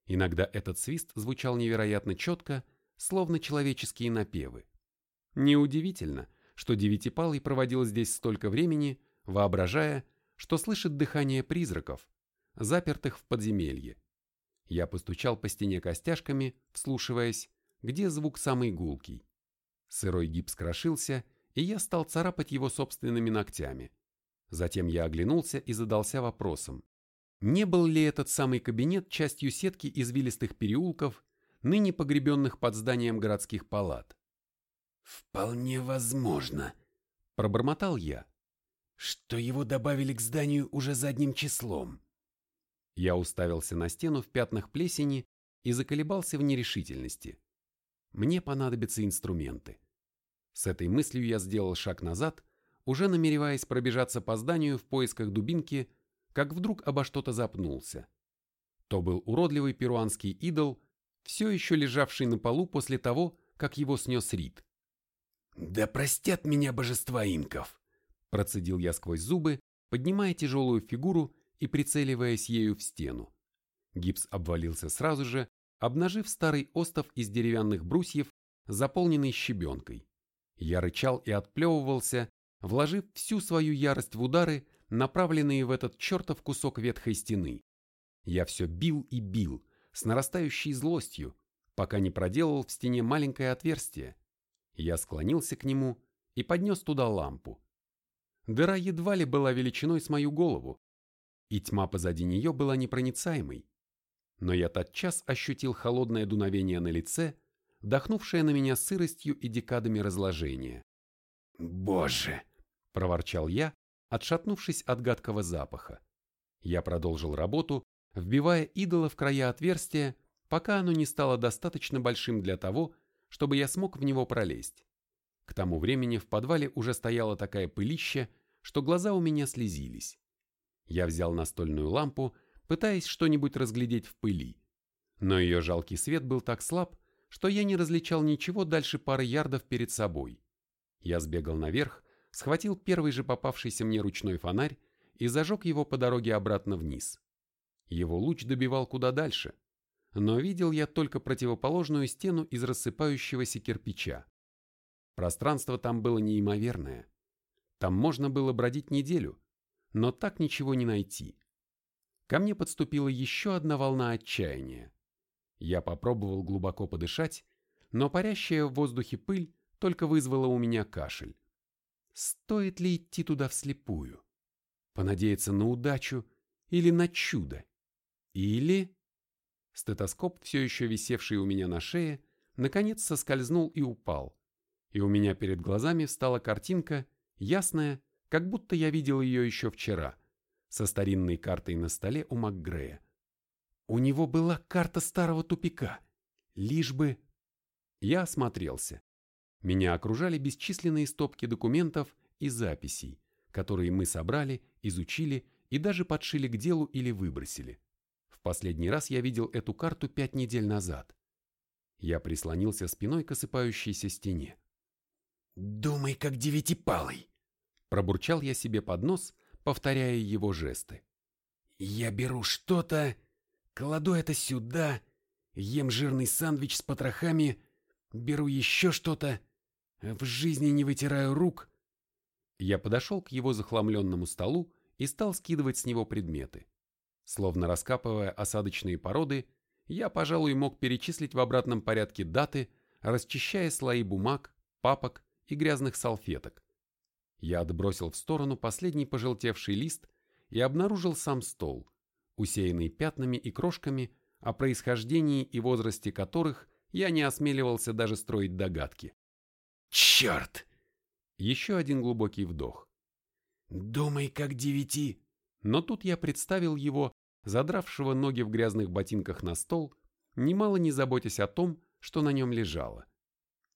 Иногда этот свист звучал невероятно четко, словно человеческие напевы. Неудивительно, что Девятипалый проводил здесь столько времени, воображая, что слышит дыхание призраков, запертых в подземелье. Я постучал по стене костяшками, вслушиваясь, где звук самый гулкий. Сырой гипс крошился, и я стал царапать его собственными ногтями. Затем я оглянулся и задался вопросом, не был ли этот самый кабинет частью сетки извилистых переулков, ныне погребенных под зданием городских палат. «Вполне возможно», — пробормотал я, — «что его добавили к зданию уже задним числом». Я уставился на стену в пятнах плесени и заколебался в нерешительности. Мне понадобятся инструменты. С этой мыслью я сделал шаг назад, уже намереваясь пробежаться по зданию в поисках дубинки, как вдруг обо что-то запнулся. То был уродливый перуанский идол, все еще лежавший на полу после того, как его снес Рид. «Да простят меня божества инков!» Процедил я сквозь зубы, поднимая тяжелую фигуру и прицеливаясь ею в стену. Гипс обвалился сразу же, обнажив старый остов из деревянных брусьев, заполненный щебенкой. Я рычал и отплевывался, вложив всю свою ярость в удары, направленные в этот чертов кусок ветхой стены. Я все бил и бил, с нарастающей злостью, пока не проделал в стене маленькое отверстие. Я склонился к нему и поднес туда лампу. Дыра едва ли была величиной с мою голову, и тьма позади нее была непроницаемой. Но я тотчас ощутил холодное дуновение на лице, дохнувшее на меня сыростью и декадами разложения. «Боже!» – проворчал я, отшатнувшись от гадкого запаха. Я продолжил работу, вбивая идола в края отверстия, пока оно не стало достаточно большим для того, чтобы я смог в него пролезть. К тому времени в подвале уже стояла такая пылища, что глаза у меня слезились. Я взял настольную лампу, пытаясь что-нибудь разглядеть в пыли. Но ее жалкий свет был так слаб, что я не различал ничего дальше пары ярдов перед собой. Я сбегал наверх, схватил первый же попавшийся мне ручной фонарь и зажег его по дороге обратно вниз. Его луч добивал куда дальше, но видел я только противоположную стену из рассыпающегося кирпича. Пространство там было неимоверное. Там можно было бродить неделю, но так ничего не найти. Ко мне подступила еще одна волна отчаяния. Я попробовал глубоко подышать, но парящая в воздухе пыль только вызвала у меня кашель. Стоит ли идти туда вслепую? Понадеяться на удачу или на чудо? Или... Стетоскоп, все еще висевший у меня на шее, наконец соскользнул и упал. И у меня перед глазами встала картинка, ясная, как будто я видел ее еще вчера, со старинной картой на столе у МакГрея. У него была карта старого тупика. Лишь бы... Я осмотрелся. Меня окружали бесчисленные стопки документов и записей, которые мы собрали, изучили и даже подшили к делу или выбросили. Последний раз я видел эту карту пять недель назад. Я прислонился спиной к осыпающейся стене. «Думай, как девятипалый!» Пробурчал я себе под нос, повторяя его жесты. «Я беру что-то, кладу это сюда, ем жирный сандвич с потрохами, беру еще что-то, в жизни не вытираю рук». Я подошел к его захламленному столу и стал скидывать с него предметы. Словно раскапывая осадочные породы, я, пожалуй, мог перечислить в обратном порядке даты, расчищая слои бумаг, папок и грязных салфеток. Я отбросил в сторону последний пожелтевший лист и обнаружил сам стол, усеянный пятнами и крошками, о происхождении и возрасте которых я не осмеливался даже строить догадки. «Черт!» Еще один глубокий вдох. «Думай, как девяти!» Но тут я представил его, задравшего ноги в грязных ботинках на стол, немало не заботясь о том, что на нем лежало.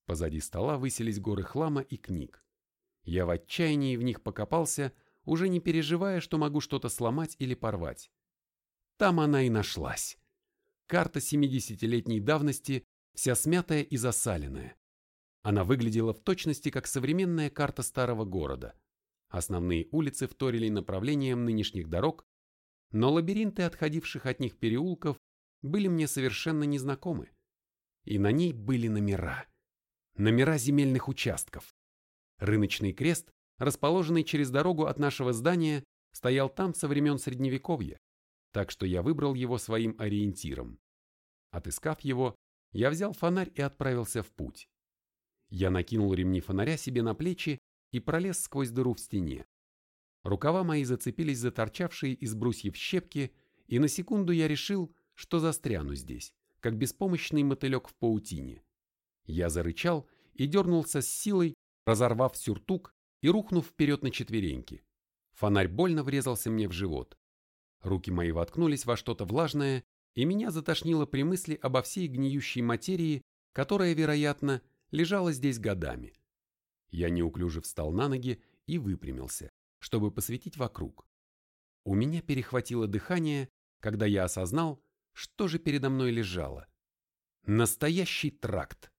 Позади стола высились горы хлама и книг. Я в отчаянии в них покопался, уже не переживая, что могу что-то сломать или порвать. Там она и нашлась. Карта 70-летней давности, вся смятая и засаленная. Она выглядела в точности как современная карта старого города. Основные улицы вторили направлениям нынешних дорог, но лабиринты отходивших от них переулков были мне совершенно незнакомы. И на ней были номера. Номера земельных участков. Рыночный крест, расположенный через дорогу от нашего здания, стоял там со времен Средневековья, так что я выбрал его своим ориентиром. Отыскав его, я взял фонарь и отправился в путь. Я накинул ремни фонаря себе на плечи и пролез сквозь дыру в стене. Рукава мои зацепились за торчавшие из брусьев щепки, и на секунду я решил, что застряну здесь, как беспомощный мотылек в паутине. Я зарычал и дернулся с силой, разорвав сюртук и рухнув вперед на четвереньки. Фонарь больно врезался мне в живот. Руки мои воткнулись во что-то влажное, и меня затошнило при мысли обо всей гниющей материи, которая, вероятно, лежала здесь годами. Я неуклюже встал на ноги и выпрямился, чтобы посветить вокруг. У меня перехватило дыхание, когда я осознал, что же передо мной лежало. Настоящий тракт.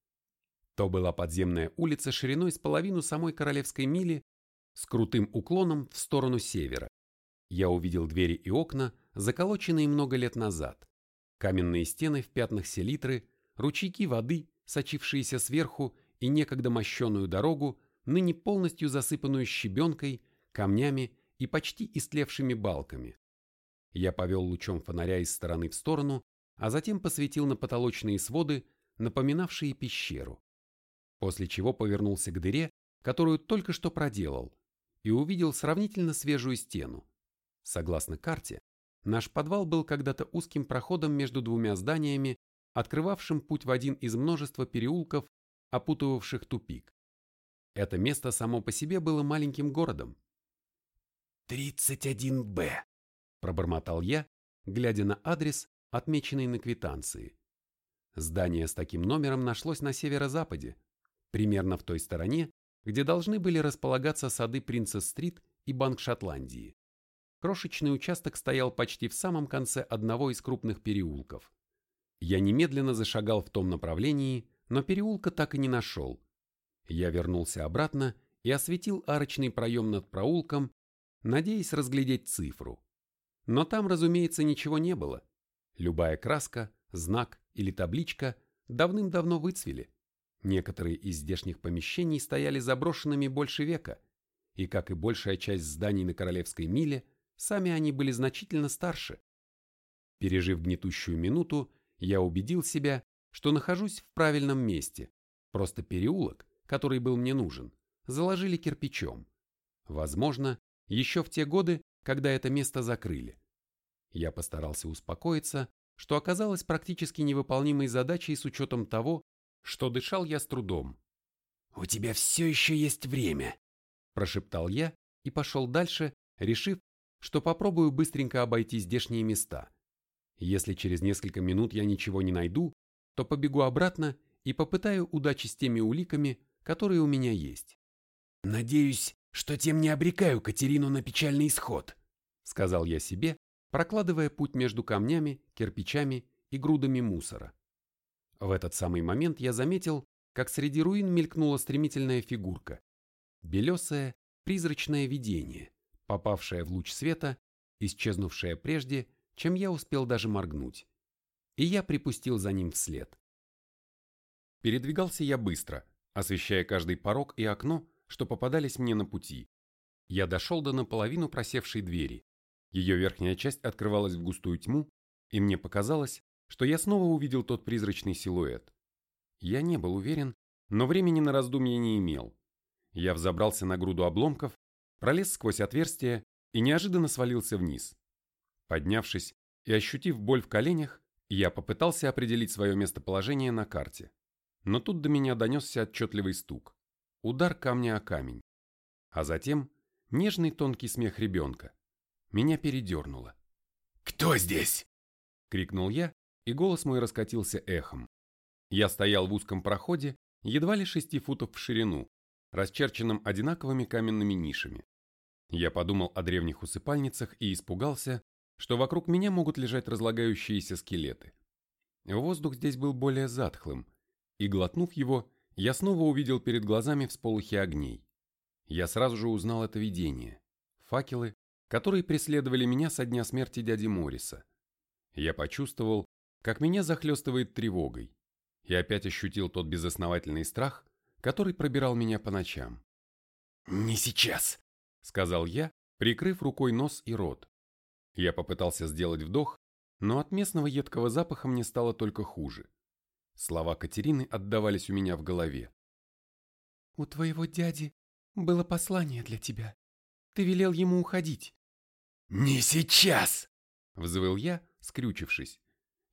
То была подземная улица шириной с половину самой Королевской мили с крутым уклоном в сторону севера. Я увидел двери и окна, заколоченные много лет назад, каменные стены в пятнах селитры, ручейки воды, сочившиеся сверху и некогда мощеную дорогу, ныне полностью засыпанную щебенкой, камнями и почти истлевшими балками. Я повел лучом фонаря из стороны в сторону, а затем посветил на потолочные своды, напоминавшие пещеру. После чего повернулся к дыре, которую только что проделал, и увидел сравнительно свежую стену. Согласно карте, наш подвал был когда-то узким проходом между двумя зданиями, открывавшим путь в один из множества переулков, опутывавших тупик. Это место само по себе было маленьким городом. «Тридцать один Б», — пробормотал я, глядя на адрес, отмеченный на квитанции. Здание с таким номером нашлось на северо-западе, примерно в той стороне, где должны были располагаться сады Принцесс-стрит и Банк Шотландии. Крошечный участок стоял почти в самом конце одного из крупных переулков. Я немедленно зашагал в том направлении, но переулка так и не нашел. Я вернулся обратно и осветил арочный проем над проулком, надеясь разглядеть цифру. Но там, разумеется, ничего не было. Любая краска, знак или табличка давным-давно выцвели. Некоторые из здешних помещений стояли заброшенными больше века, и, как и большая часть зданий на Королевской миле, сами они были значительно старше. Пережив гнетущую минуту, я убедил себя, что нахожусь в правильном месте. Просто переулок, который был мне нужен, заложили кирпичом. Возможно, еще в те годы, когда это место закрыли. Я постарался успокоиться, что оказалось практически невыполнимой задачей с учетом того, что дышал я с трудом. «У тебя все еще есть время», – прошептал я и пошел дальше, решив, что попробую быстренько обойти здешние места – если через несколько минут я ничего не найду, то побегу обратно и попытаю удачи с теми уликами, которые у меня есть. «Надеюсь, что тем не обрекаю Катерину на печальный исход», сказал я себе, прокладывая путь между камнями, кирпичами и грудами мусора. В этот самый момент я заметил, как среди руин мелькнула стремительная фигурка. Белесое, призрачное видение, попавшее в луч света, исчезнувшее прежде чем я успел даже моргнуть. И я припустил за ним вслед. Передвигался я быстро, освещая каждый порог и окно, что попадались мне на пути. Я дошел до наполовину просевшей двери. Ее верхняя часть открывалась в густую тьму, и мне показалось, что я снова увидел тот призрачный силуэт. Я не был уверен, но времени на раздумье не имел. Я взобрался на груду обломков, пролез сквозь отверстие и неожиданно свалился вниз. Поднявшись и ощутив боль в коленях, я попытался определить свое местоположение на карте. Но тут до меня донесся отчетливый стук. Удар камня о камень. А затем нежный тонкий смех ребенка. Меня передернуло. «Кто здесь?» — крикнул я, и голос мой раскатился эхом. Я стоял в узком проходе, едва ли шести футов в ширину, расчерченном одинаковыми каменными нишами. Я подумал о древних усыпальницах и испугался, что вокруг меня могут лежать разлагающиеся скелеты. Воздух здесь был более затхлым, и, глотнув его, я снова увидел перед глазами всполохи огней. Я сразу же узнал это видение. Факелы, которые преследовали меня со дня смерти дяди Мориса. Я почувствовал, как меня захлестывает тревогой, и опять ощутил тот безосновательный страх, который пробирал меня по ночам. «Не сейчас!» — сказал я, прикрыв рукой нос и рот. Я попытался сделать вдох, но от местного едкого запаха мне стало только хуже. Слова Катерины отдавались у меня в голове. «У твоего дяди было послание для тебя. Ты велел ему уходить». «Не сейчас!» — взвыл я, скрючившись.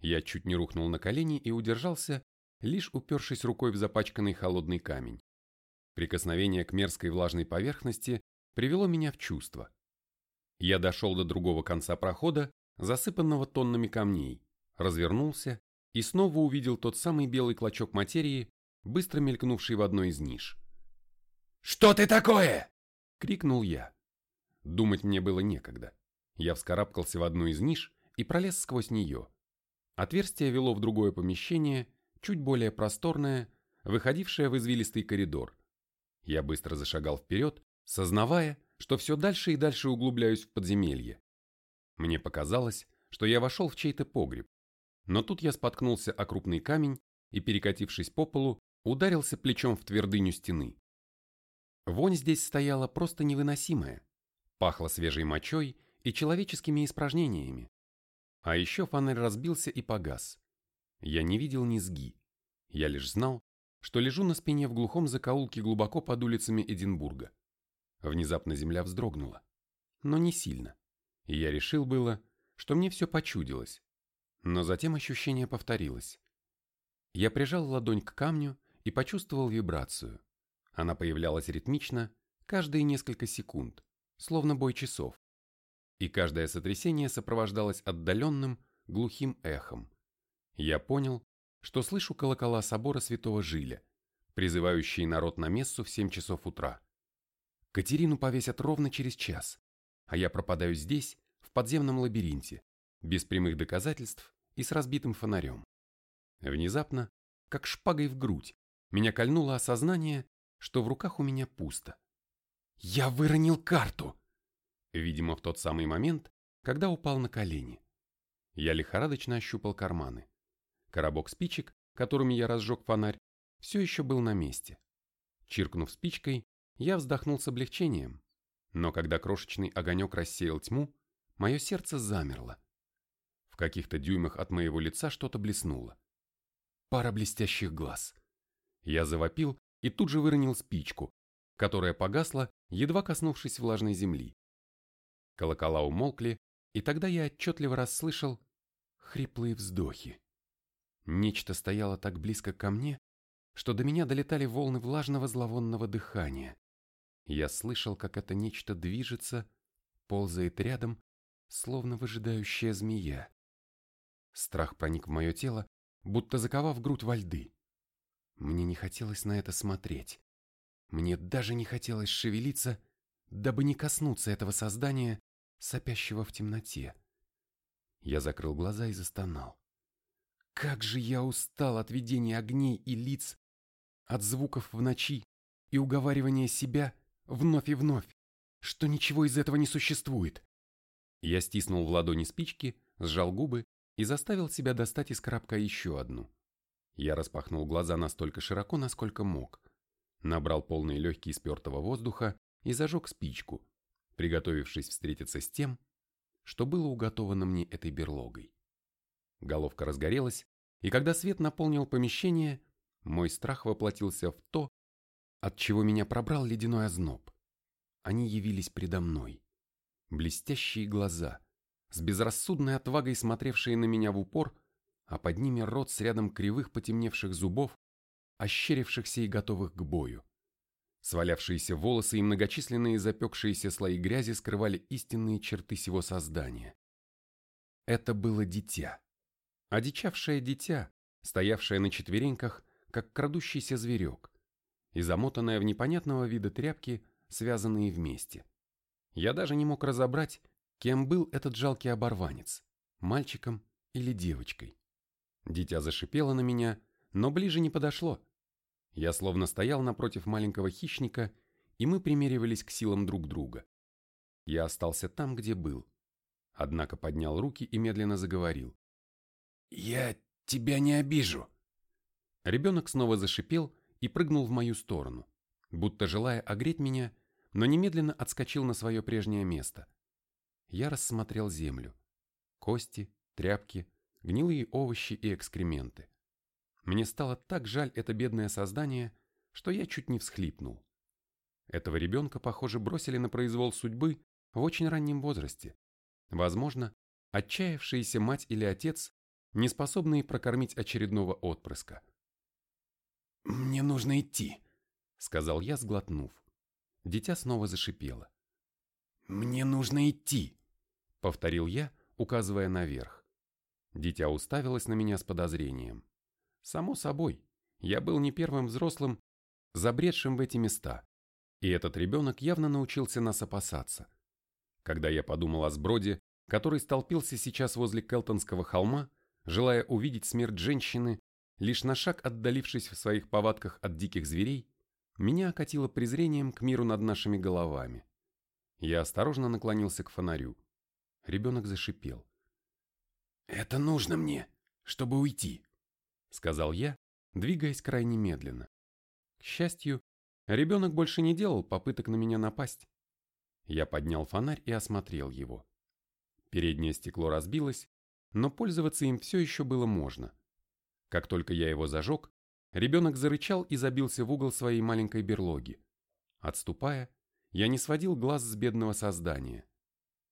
Я чуть не рухнул на колени и удержался, лишь упершись рукой в запачканный холодный камень. Прикосновение к мерзкой влажной поверхности привело меня в чувство. Я дошел до другого конца прохода, засыпанного тоннами камней, развернулся и снова увидел тот самый белый клочок материи, быстро мелькнувший в одной из ниш. «Что ты такое?» — крикнул я. Думать мне было некогда. Я вскарабкался в одну из ниш и пролез сквозь нее. Отверстие вело в другое помещение, чуть более просторное, выходившее в извилистый коридор. Я быстро зашагал вперед, сознавая, что все дальше и дальше углубляюсь в подземелье. Мне показалось, что я вошел в чей-то погреб, но тут я споткнулся о крупный камень и, перекатившись по полу, ударился плечом в твердыню стены. Вонь здесь стояла просто невыносимая, пахло свежей мочой и человеческими испражнениями. А еще фонарь разбился и погас. Я не видел низги. Я лишь знал, что лежу на спине в глухом закоулке глубоко под улицами Эдинбурга. Внезапно земля вздрогнула, но не сильно. И я решил было, что мне все почудилось. Но затем ощущение повторилось. Я прижал ладонь к камню и почувствовал вибрацию. Она появлялась ритмично, каждые несколько секунд, словно бой часов. И каждое сотрясение сопровождалось отдаленным, глухим эхом. Я понял, что слышу колокола собора святого Жиля, призывающие народ на мессу в 7 часов утра. Катерину повесят ровно через час, а я пропадаю здесь, в подземном лабиринте, без прямых доказательств и с разбитым фонарем. Внезапно, как шпагой в грудь, меня кольнуло осознание, что в руках у меня пусто. Я выронил карту! Видимо, в тот самый момент, когда упал на колени. Я лихорадочно ощупал карманы. Коробок спичек, которыми я разжег фонарь, все еще был на месте. Чиркнув спичкой, я вздохнул с облегчением, но когда крошечный огонек рассеял тьму, мое сердце замерло. В каких-то дюймах от моего лица что-то блеснуло. Пара блестящих глаз. Я завопил и тут же выронил спичку, которая погасла, едва коснувшись влажной земли. Колокола умолкли, и тогда я отчетливо расслышал хриплые вздохи. Нечто стояло так близко ко мне, что до меня долетали волны влажного зловонного дыхания. Я слышал, как это нечто движется, ползает рядом, словно выжидающая змея. Страх проник в мое тело, будто заковав грудь во льды. Мне не хотелось на это смотреть. Мне даже не хотелось шевелиться, дабы не коснуться этого создания, сопящего в темноте. Я закрыл глаза и застонал. Как же я устал от видения огней и лиц, от звуков в ночи и уговаривания себя, вновь и вновь, что ничего из этого не существует. Я стиснул в ладони спички, сжал губы и заставил себя достать из коробка еще одну. Я распахнул глаза настолько широко, насколько мог. Набрал полные легкие спертого воздуха и зажег спичку, приготовившись встретиться с тем, что было уготовано мне этой берлогой. Головка разгорелась, и когда свет наполнил помещение, мой страх воплотился в то, от чего меня пробрал ледяной озноб. Они явились предо мной. Блестящие глаза, с безрассудной отвагой смотревшие на меня в упор, а под ними рот с рядом кривых потемневших зубов, ощерившихся и готовых к бою. Свалявшиеся волосы и многочисленные запекшиеся слои грязи скрывали истинные черты сего создания. Это было дитя. Одичавшее дитя, стоявшее на четвереньках, как крадущийся зверек, и замотанная в непонятного вида тряпки, связанные вместе. Я даже не мог разобрать, кем был этот жалкий оборванец, мальчиком или девочкой. Дитя зашипело на меня, но ближе не подошло. Я словно стоял напротив маленького хищника, и мы примеривались к силам друг друга. Я остался там, где был. Однако поднял руки и медленно заговорил. «Я тебя не обижу!» Ребенок снова зашипел и прыгнул в мою сторону, будто желая огреть меня, но немедленно отскочил на свое прежнее место. Я рассмотрел землю. Кости, тряпки, гнилые овощи и экскременты. Мне стало так жаль это бедное создание, что я чуть не всхлипнул. Этого ребенка, похоже, бросили на произвол судьбы в очень раннем возрасте. Возможно, отчаявшиеся мать или отец, не способные прокормить очередного отпрыска. «Мне нужно идти», — сказал я, сглотнув. Дитя снова зашипело. «Мне нужно идти», — повторил я, указывая наверх. Дитя уставилось на меня с подозрением. Само собой, я был не первым взрослым, забредшим в эти места, и этот ребенок явно научился нас опасаться. Когда я подумал о сброде, который столпился сейчас возле Келтонского холма, желая увидеть смерть женщины, лишь на шаг отдалившись в своих повадках от диких зверей, меня окатило презрением к миру над нашими головами. Я осторожно наклонился к фонарю. Ребенок зашипел. «Это нужно мне, чтобы уйти», — сказал я, двигаясь крайне медленно. К счастью, ребенок больше не делал попыток на меня напасть. Я поднял фонарь и осмотрел его. Переднее стекло разбилось, но пользоваться им все еще было можно. Как только я его зажег, ребенок зарычал и забился в угол своей маленькой берлоги. Отступая, я не сводил глаз с бедного создания.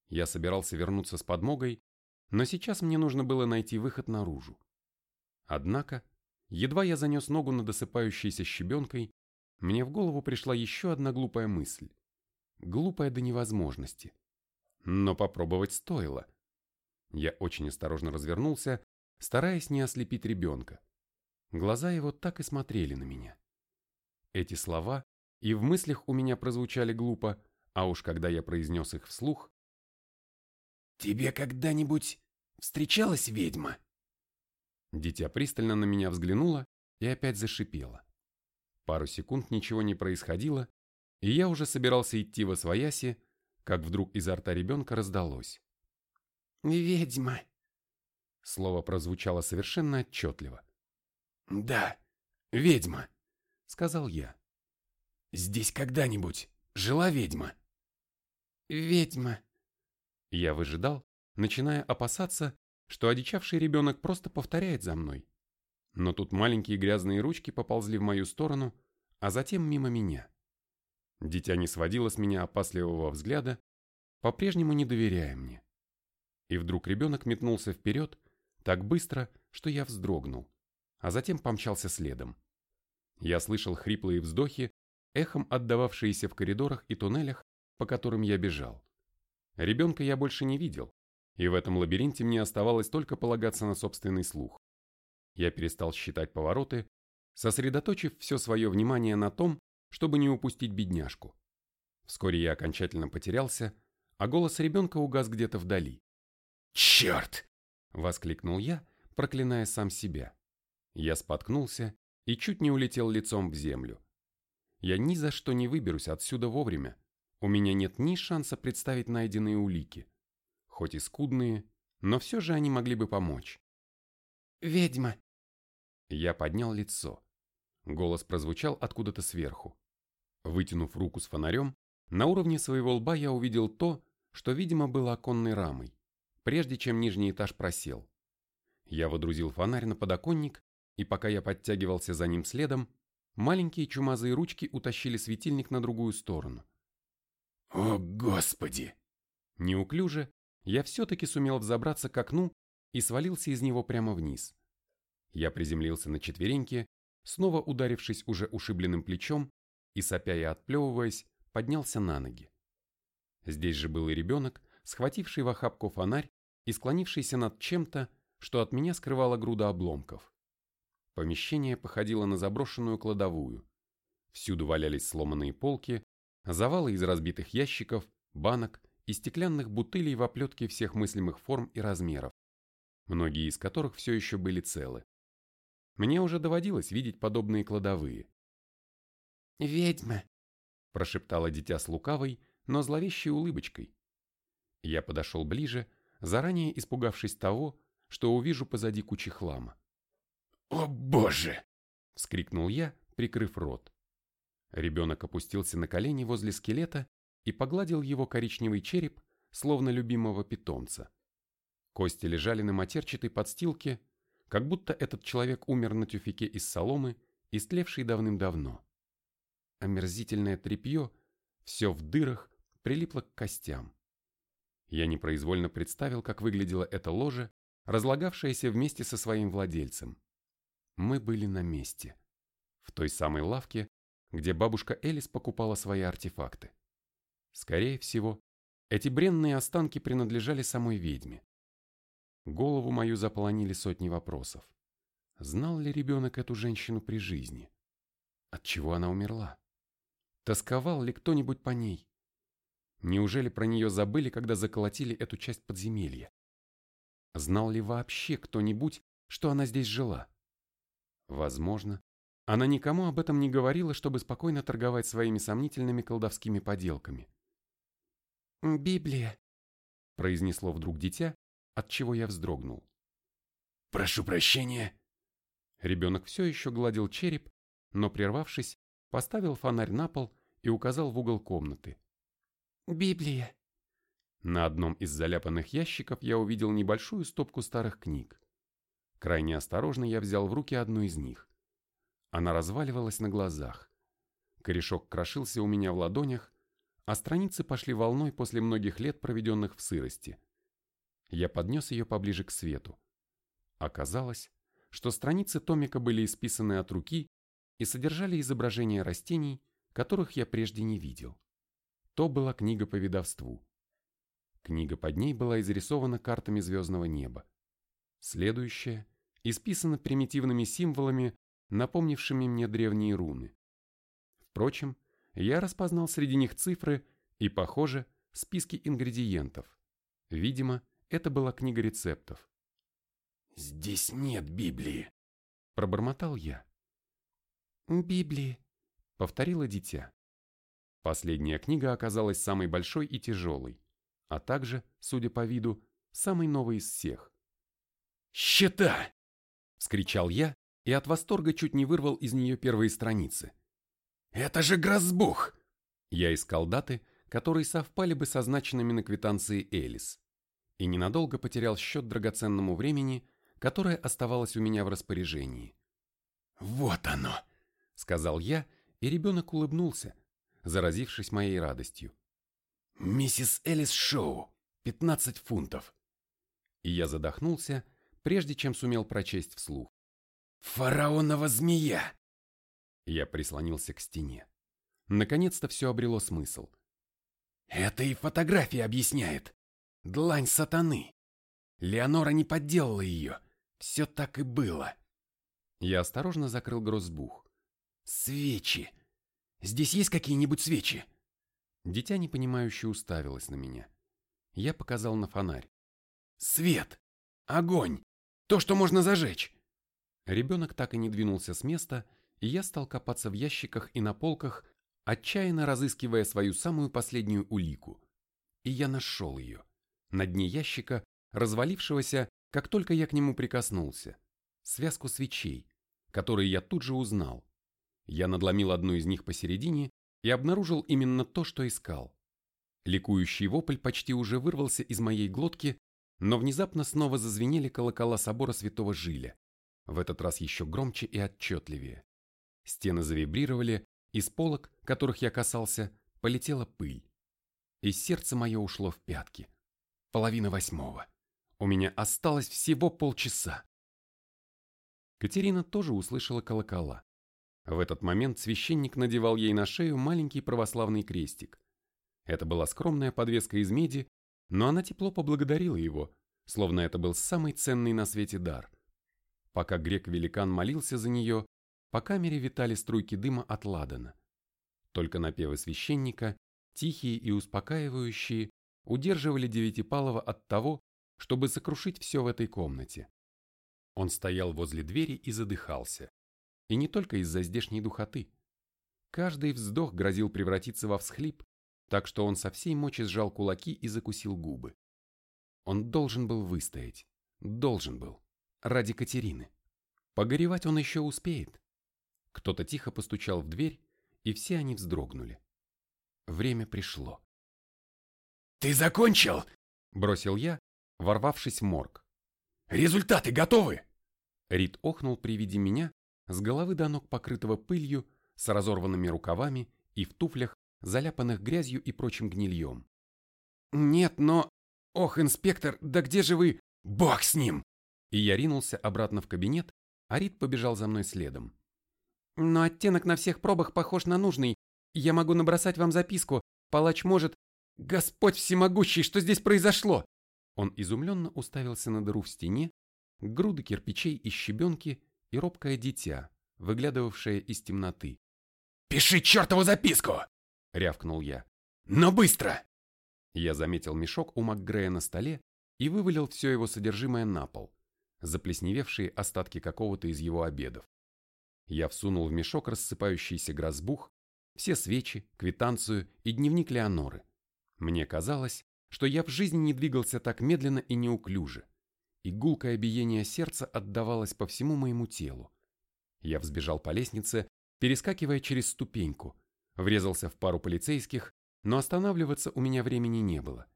Я собирался вернуться с подмогой, но сейчас мне нужно было найти выход наружу. Однако, едва я занес ногу над досыпающейся щебенкой, мне в голову пришла еще одна глупая мысль. Глупая до невозможности. Но попробовать стоило. Я очень осторожно развернулся, стараясь не ослепить ребенка. Глаза его так и смотрели на меня. Эти слова и в мыслях у меня прозвучали глупо, а уж когда я произнес их вслух... «Тебе когда-нибудь встречалась ведьма?» Дитя пристально на меня взглянуло и опять зашипело. Пару секунд ничего не происходило, и я уже собирался идти во свояси, как вдруг изо рта ребенка раздалось. «Ведьма!» Слово прозвучало совершенно отчетливо. «Да, ведьма», — сказал я. «Здесь когда-нибудь жила ведьма?» «Ведьма». Я выжидал, начиная опасаться, что одичавший ребенок просто повторяет за мной. Но тут маленькие грязные ручки поползли в мою сторону, а затем мимо меня. Дитя не сводило с меня опасливого взгляда, по-прежнему не доверяя мне. И вдруг ребенок метнулся вперед, так быстро, что я вздрогнул, а затем помчался следом. Я слышал хриплые вздохи, эхом отдававшиеся в коридорах и туннелях, по которым я бежал. Ребенка я больше не видел, и в этом лабиринте мне оставалось только полагаться на собственный слух. Я перестал считать повороты, сосредоточив все свое внимание на том, чтобы не упустить бедняжку. Вскоре я окончательно потерялся, а голос ребенка угас где-то вдали. «Черт!» — воскликнул я, проклиная сам себя. Я споткнулся и чуть не улетел лицом в землю. Я ни за что не выберусь отсюда вовремя. У меня нет ни шанса представить найденные улики хоть и скудные, но все же они могли бы помочь. «Ведьма!» Я поднял лицо. Голос прозвучал откуда-то сверху. Вытянув руку с фонарем, на уровне своего лба я увидел то, что, видимо, было оконной рамой, прежде чем нижний этаж просел. Я водрузил фонарь на подоконник, и пока я подтягивался за ним следом, маленькие чумазые ручки утащили светильник на другую сторону. «О, Господи!» Неуклюже, я все-таки сумел взобраться к окну и свалился из него прямо вниз. Я приземлился на четвереньки, снова ударившись уже ушибленным плечом и, сопя и отплевываясь, поднялся на ноги. Здесь же был и ребенок, схвативший в охапку фонарь и склонившийся над чем-то, что от меня скрывала груда обломков. Помещение походило на заброшенную кладовую. Всюду валялись сломанные полки, завалы из разбитых ящиков, банок и стеклянных бутылей в оплетке всех мыслимых форм и размеров, многие из которых все еще были целы. Мне уже доводилось видеть подобные кладовые. «Ведьма!» – прошептала дитя с лукавой, но зловещей улыбочкой. Я подошел ближе, заранее испугавшись того, что увижу позади кучи хлама. «О боже!» – вскрикнул я, прикрыв рот. Ребенок опустился на колени возле скелета и погладил его коричневый череп, словно любимого питомца. Кости лежали на матерчатой подстилке, как будто этот человек умер на тюфике из соломы, истлевшей давным-давно. Омерзительное тряпье, все в дырах, прилипло к костям. Я непроизвольно представил, как выглядело это ложе, разлагавшееся вместе со своим владельцем. Мы были на месте. В той самой лавке, где бабушка Элис покупала свои артефакты. Скорее всего, эти бренные останки принадлежали самой ведьме. Голову мою заполонили сотни вопросов. Знал ли ребенок эту женщину при жизни? От чего она умерла? Тосковал ли кто-нибудь по ней? Неужели про нее забыли, когда заколотили эту часть подземелья? Знал ли вообще кто-нибудь, что она здесь жила? Возможно, она никому об этом не говорила, чтобы спокойно торговать своими сомнительными колдовскими поделками. «Библия», — произнесло вдруг дитя, от чего я вздрогнул. «Прошу прощения». Ребенок все еще гладил череп, но, прервавшись, поставил фонарь на пол и указал в угол комнаты. «Библия». На одном из заляпанных ящиков я увидел небольшую стопку старых книг. Крайне осторожно я взял в руки одну из них. Она разваливалась на глазах. Корешок крошился у меня в ладонях, а страницы пошли волной после многих лет, проведенных в сырости. Я поднес ее поближе к свету. Оказалось, что страницы томика были исписаны от руки и содержали изображения растений, которых я прежде не видел. То была книга по ведовству. Книга под ней была изрисована картами звездного неба. Следующая исписана примитивными символами напомнившими мне древние руны. Впрочем, я распознал среди них цифры и, похоже, списки ингредиентов. Видимо, это была книга рецептов. «Здесь нет Библии», — пробормотал я. «Библии», — повторила дитя. Последняя книга оказалась самой большой и тяжелой, а также, судя по виду, самой новой из всех. «Счета!» — вскричал я и от восторга чуть не вырвал из нее первые страницы. «Это же Грозбух!» Я искал даты, которые совпали бы со значенными на квитанции Элис, и ненадолго потерял счет драгоценному времени, которое оставалось у меня в распоряжении. «Вот оно!» — сказал я, и ребенок улыбнулся, заразившись моей радостью. «Миссис Элис Шоу, 15 фунтов!» И я задохнулся, прежде чем сумел прочесть вслух. Фараонова змея!» Я прислонился к стене. Наконец-то все обрело смысл. «Это и фотография объясняет. Длань сатаны. Леонора не подделала ее. Все так и было». Я осторожно закрыл грозбух. «Свечи! Здесь есть какие-нибудь свечи?» Дитя непонимающе уставилось на меня. Я показал на фонарь. «Свет! Огонь! То, что можно зажечь!» Ребенок так и не двинулся с места, и я стал копаться в ящиках и на полках, отчаянно разыскивая свою самую последнюю улику. И я нашел ее. На дне ящика, развалившегося, как только я к нему прикоснулся. Связку свечей, которые я тут же узнал. Я надломил одну из них посередине и обнаружил именно то, что искал. Ликующий вопль почти уже вырвался из моей глотки, но внезапно снова зазвенели колокола собора святого Жиля в этот раз еще громче и отчетливее. Стены завибрировали, из полок, которых я касался, полетела пыль. И сердце мое ушло в пятки. Половина восьмого. У меня осталось всего полчаса. Катерина тоже услышала колокола. В этот момент священник надевал ей на шею маленький православный крестик. Это была скромная подвеска из меди, но она тепло поблагодарила его, словно это был самый ценный на свете дар. Пока грек-великан молился за нее, по камере витали струйки дыма от ладана. Только напевы священника тихие и успокаивающие, удерживали Девятипалова от того, чтобы сокрушить все в этой комнате. Он стоял возле двери и задыхался. И не только из-за здешней духоты. Каждый вздох грозил превратиться во всхлип, так что он со всей мочи сжал кулаки и закусил губы. Он должен был выстоять. Должен был. Ради Катерины. Погоревать он еще успеет. Кто-то тихо постучал в дверь, и все они вздрогнули. Время пришло. «Ты закончил?» – бросил я, ворвавшись в морг. «Результаты готовы!» Рид охнул при виде меня, с головы до ног покрытого пылью, с разорванными рукавами и в туфлях, заляпанных грязью и прочим гнильем. «Нет, но... Ох, инспектор, да где же вы? Бог с ним!» И я ринулся обратно в кабинет, а Рид побежал за мной следом. «Но оттенок на всех пробах похож на нужный. Я могу набросать вам записку. Палач может... Господь всемогущий, что здесь произошло?» Он изумленно уставился на дыру в стене, груды кирпичей и щебенки и робкое дитя, выглядывавшее из темноты. «Пиши чертову записку!» — рявкнул я. «Но быстро!» Я заметил мешок у МакГрея на столе и вывалил все его содержимое на пол, заплесневевшие остатки какого-то из его обедов. Я всунул в мешок рассыпающийся грозбух, все свечи, квитанцию и дневник Леоноры. Мне казалось, что я в жизни не двигался так медленно и неуклюже, и гулкое биение сердца отдавалось по всему моему телу. Я взбежал по лестнице, перескакивая через ступеньку, врезался в пару полицейских, но останавливаться у меня времени не было.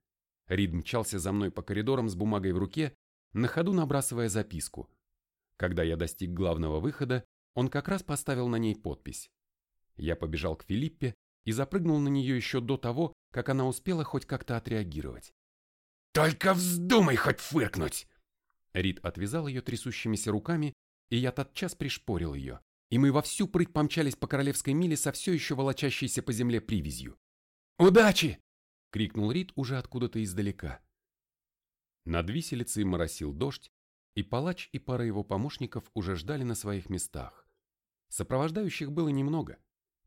Рид мчался за мной по коридорам с бумагой в руке, на ходу набрасывая записку. Когда я достиг главного выхода, он как раз поставил на ней подпись. Я побежал к Филиппе и запрыгнул на нее еще до того, как она успела хоть как-то отреагировать. «Только вздумай хоть фыркнуть!» Рид отвязал ее трясущимися руками, и я тотчас пришпорил ее, и мы во всю прыть помчались по королевской миле со все еще волочащейся по земле привязью. «Удачи!» — крикнул Рид уже откуда-то издалека. Над виселицей моросил дождь, и палач и пара его помощников уже ждали на своих местах. Сопровождающих было немного.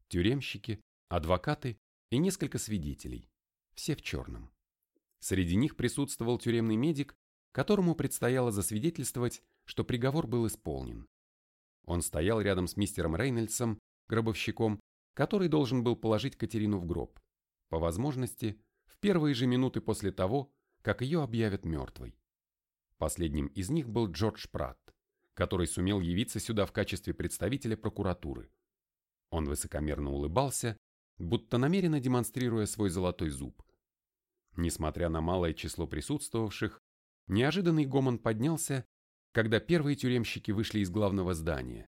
Тюремщики, адвокаты и несколько свидетелей, все в черном. Среди них присутствовал тюремный медик, которому предстояло засвидетельствовать, что приговор был исполнен. Он стоял рядом с мистером Рейнольдсом, гробовщиком, который должен был положить Катерину в гроб, по возможности, в первые же минуты после того, как ее объявят мертвой. Последним из них был Джордж Пратт, который сумел явиться сюда в качестве представителя прокуратуры. Он высокомерно улыбался, будто намеренно демонстрируя свой золотой зуб. Несмотря на малое число присутствовавших, неожиданный гомон поднялся, когда первые тюремщики вышли из главного здания.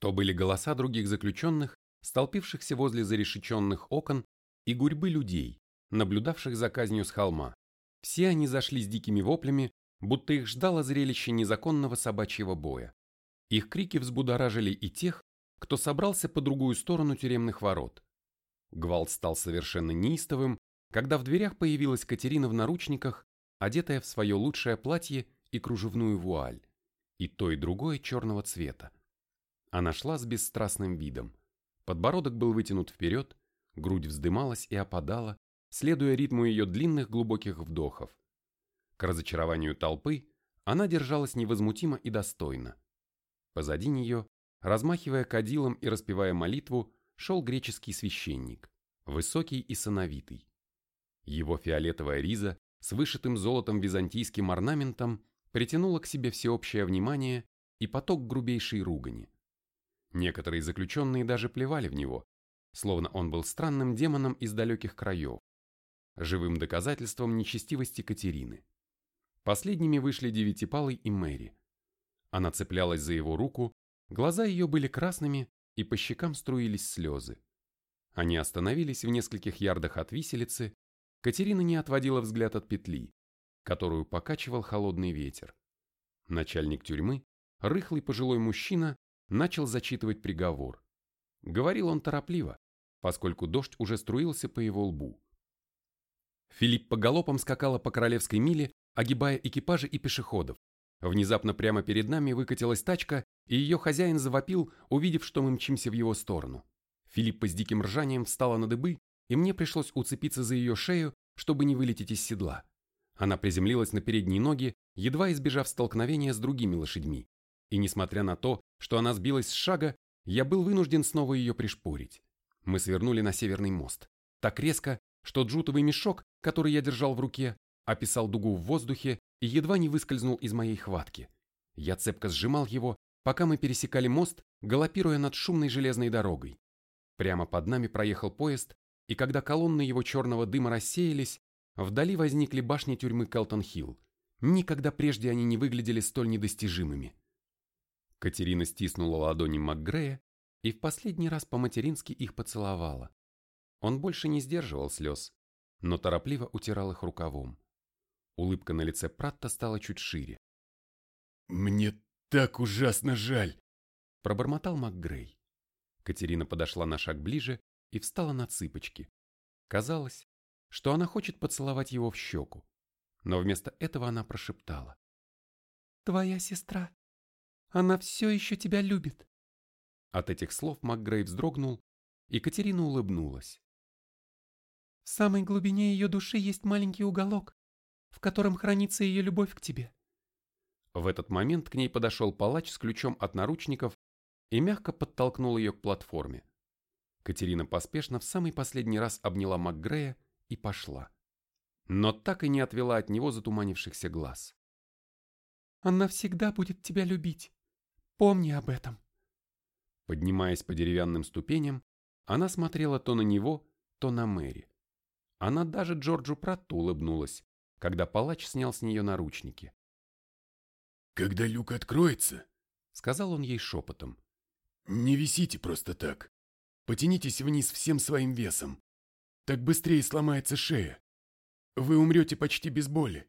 То были голоса других заключенных, столпившихся возле зарешеченных окон, и гурьбы людей, наблюдавших за казнью с холма. Все они зашли с дикими воплями, будто их ждало зрелище незаконного собачьего боя. Их крики взбудоражили и тех, кто собрался по другую сторону тюремных ворот. Гвалт стал совершенно неистовым, когда в дверях появилась Катерина в наручниках, одетая в свое лучшее платье и кружевную вуаль, и то и другое черного цвета. Она шла с бесстрастным видом. Подбородок был вытянут вперед, грудь вздымалась и опадала, следуя ритму ее длинных глубоких вдохов. К разочарованию толпы она держалась невозмутимо и достойно. Позади нее, размахивая кадилом и распевая молитву, шел греческий священник, высокий и сановитый. Его фиолетовая риза с вышитым золотом византийским орнаментом притянула к себе всеобщее внимание и поток грубейшей ругани. Некоторые заключенные даже плевали в него, словно он был странным демоном из далеких краев, живым доказательством нечестивости Катерины. Последними вышли Девятипалый и Мэри. Она цеплялась за его руку, глаза ее были красными, и по щекам струились слезы. Они остановились в нескольких ярдах от виселицы, Катерина не отводила взгляд от петли, которую покачивал холодный ветер. Начальник тюрьмы, рыхлый пожилой мужчина, начал зачитывать приговор. Говорил он торопливо, поскольку дождь уже струился по его лбу. Филипп по галопам скакала по королевской миле, огибая экипажи и пешеходов. Внезапно прямо перед нами выкатилась тачка, и ее хозяин завопил, увидев, что мы мчимся в его сторону. Филиппа с диким ржанием встала на дыбы и мне пришлось уцепиться за ее шею, чтобы не вылететь из седла. Она приземлилась на передние ноги, едва избежав столкновения с другими лошадьми. И несмотря на то, что она сбилась с шага, я был вынужден снова ее пришпорить. Мы свернули на северный мост. Так резко, что джутовый мешок, который я держал в руке, описал дугу в воздухе и едва не выскользнул из моей хватки. Я цепко сжимал его, пока мы пересекали мост, галопируя над шумной железной дорогой. Прямо под нами проехал поезд, и когда колонны его черного дыма рассеялись, вдали возникли башни тюрьмы Келтон-Хилл. Никогда прежде они не выглядели столь недостижимыми. Катерина стиснула ладони МакГрея и в последний раз по-матерински их поцеловала. Он больше не сдерживал слез, но торопливо утирал их рукавом. Улыбка на лице Пратта стала чуть шире. «Мне так ужасно жаль!» – пробормотал МакГрей. Катерина подошла на шаг ближе и встала на цыпочки. Казалось, что она хочет поцеловать его в щеку, но вместо этого она прошептала. «Твоя сестра, она все еще тебя любит». От этих слов МакГрей вздрогнул, и Катерина улыбнулась. В самой глубине ее души есть маленький уголок, в котором хранится ее любовь к тебе. В этот момент к ней подошел палач с ключом от наручников и мягко подтолкнул ее к платформе. Катерина поспешно в самый последний раз обняла МакГрея и пошла. Но так и не отвела от него затуманившихся глаз. «Она всегда будет тебя любить. Помни об этом». Поднимаясь по деревянным ступеням, она смотрела то на него, то на Мэри. Она даже Джорджу Пратту улыбнулась, когда палач снял с нее наручники. «Когда люк откроется», — сказал он ей шепотом, — «не висите просто так. Потянитесь вниз всем своим весом. Так быстрее сломается шея. Вы умрете почти без боли.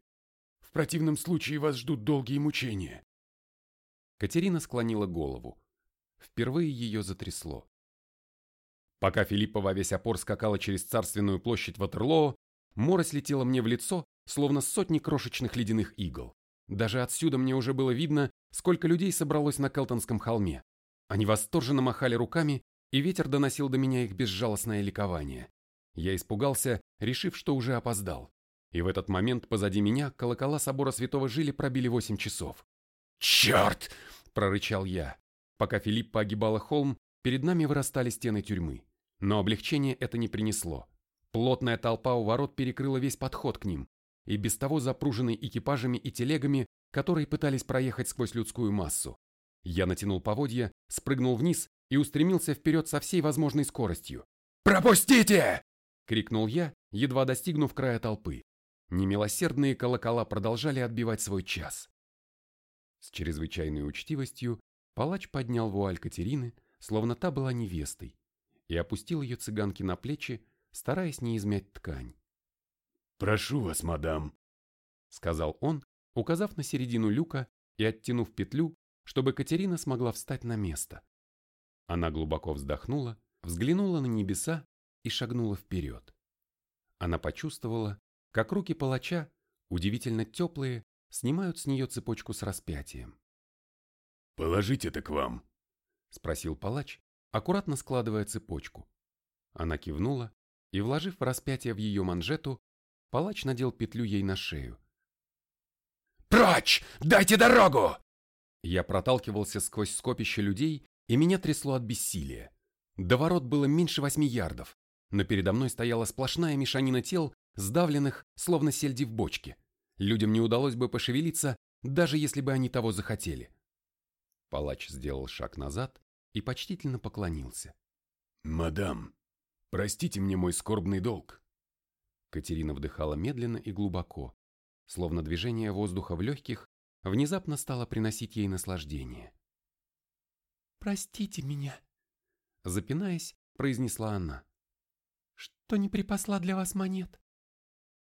В противном случае вас ждут долгие мучения». Катерина склонила голову. Впервые ее затрясло. Пока Филиппа во весь опор скакала через царственную площадь Ватерлоо, морось летела мне в лицо, словно сотни крошечных ледяных игл. Даже отсюда мне уже было видно, сколько людей собралось на Келтонском холме. Они восторженно махали руками, и ветер доносил до меня их безжалостное ликование. Я испугался, решив, что уже опоздал. И в этот момент позади меня колокола собора Святого Жили пробили восемь часов. «Черт!» – прорычал я. Пока Филиппа огибала холм, перед нами вырастали стены тюрьмы. Но облегчение это не принесло. Плотная толпа у ворот перекрыла весь подход к ним, и без того запруженный экипажами и телегами, которые пытались проехать сквозь людскую массу. Я натянул поводья, спрыгнул вниз и устремился вперед со всей возможной скоростью. «Пропустите!» — крикнул я, едва достигнув края толпы. Немилосердные колокола продолжали отбивать свой час. С чрезвычайной учтивостью палач поднял вуаль Катерины, словно та была невестой, и опустил ее цыганке на плечи, стараясь не измять ткань. «Прошу вас, мадам», — сказал он, указав на середину люка и оттянув петлю, чтобы Катерина смогла встать на место. Она глубоко вздохнула, взглянула на небеса и шагнула вперед. Она почувствовала, как руки палача, удивительно теплые, снимают с нее цепочку с распятием. «Положить это к вам?» — спросил палач, аккуратно складывая цепочку. Она кивнула и, вложив распятие в ее манжету, палач надел петлю ей на шею. «Прочь! Дайте дорогу!» Я проталкивался сквозь скопище людей, и меня трясло от бессилия. До ворот было меньше восьми ярдов, но передо мной стояла сплошная мешанина тел, сдавленных, словно сельди в бочке. Людям не удалось бы пошевелиться, даже если бы они того захотели. Палач сделал шаг назад и почтительно поклонился. «Мадам, простите мне мой скорбный долг». Катерина вдыхала медленно и глубоко, словно движение воздуха в легких внезапно стало приносить ей наслаждение. «Простите меня», — запинаясь, произнесла она. «Что не припасла для вас монет?»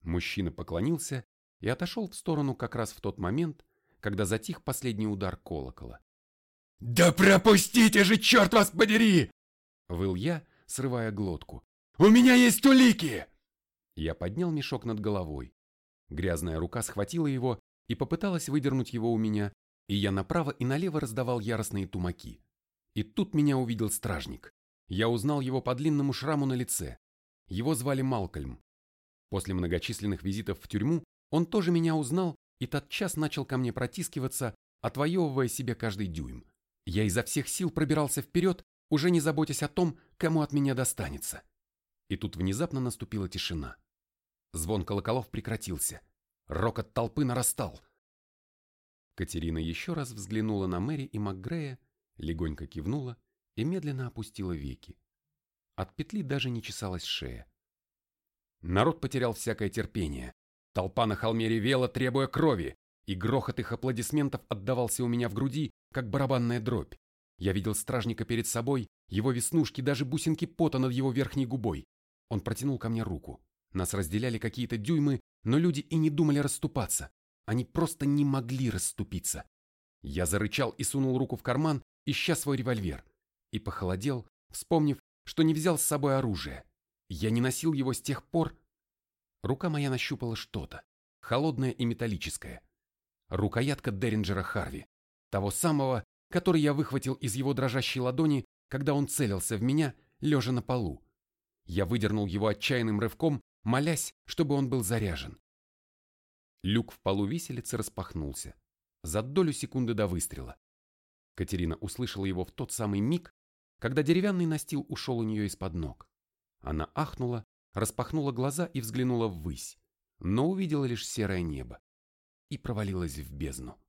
Мужчина поклонился и отошел в сторону как раз в тот момент, когда затих последний удар колокола. «Да пропустите же, черт вас подери!» — выл я, срывая глотку. «У меня есть улики!» Я поднял мешок над головой. Грязная рука схватила его и попыталась выдернуть его у меня, и я направо и налево раздавал яростные тумаки. И тут меня увидел стражник. Я узнал его по длинному шраму на лице. Его звали Малкольм. После многочисленных визитов в тюрьму он тоже меня узнал и тотчас начал ко мне протискиваться, отвоевывая себе каждый дюйм. Я изо всех сил пробирался вперед, уже не заботясь о том, кому от меня достанется. И тут внезапно наступила тишина. Звон колоколов прекратился. Рокот толпы нарастал. Катерина еще раз взглянула на Мэри и МакГрея, легонько кивнула и медленно опустила веки. От петли даже не чесалась шея. Народ потерял всякое терпение. Толпа на холме ревела, требуя крови, и грохот их аплодисментов отдавался у меня в груди, как барабанная дробь. Я видел стражника перед собой, его веснушки, даже бусинки пота над его верхней губой. Он протянул ко мне руку. Нас разделяли какие-то дюймы, но люди и не думали расступаться. Они просто не могли расступиться. Я зарычал и сунул руку в карман, ища свой револьвер. И похолодел, вспомнив, что не взял с собой оружие. Я не носил его с тех пор. Рука моя нащупала что-то, холодное и металлическое. Рукоятка Деринджера Харви, того самого, который я выхватил из его дрожащей ладони, когда он целился в меня, лежа на полу. Я выдернул его отчаянным рывком, молясь, чтобы он был заряжен. Люк в полу виселицы распахнулся. За долю секунды до выстрела. Катерина услышала его в тот самый миг, когда деревянный настил ушел у нее из-под ног. Она ахнула, распахнула глаза и взглянула ввысь, но увидела лишь серое небо и провалилась в бездну.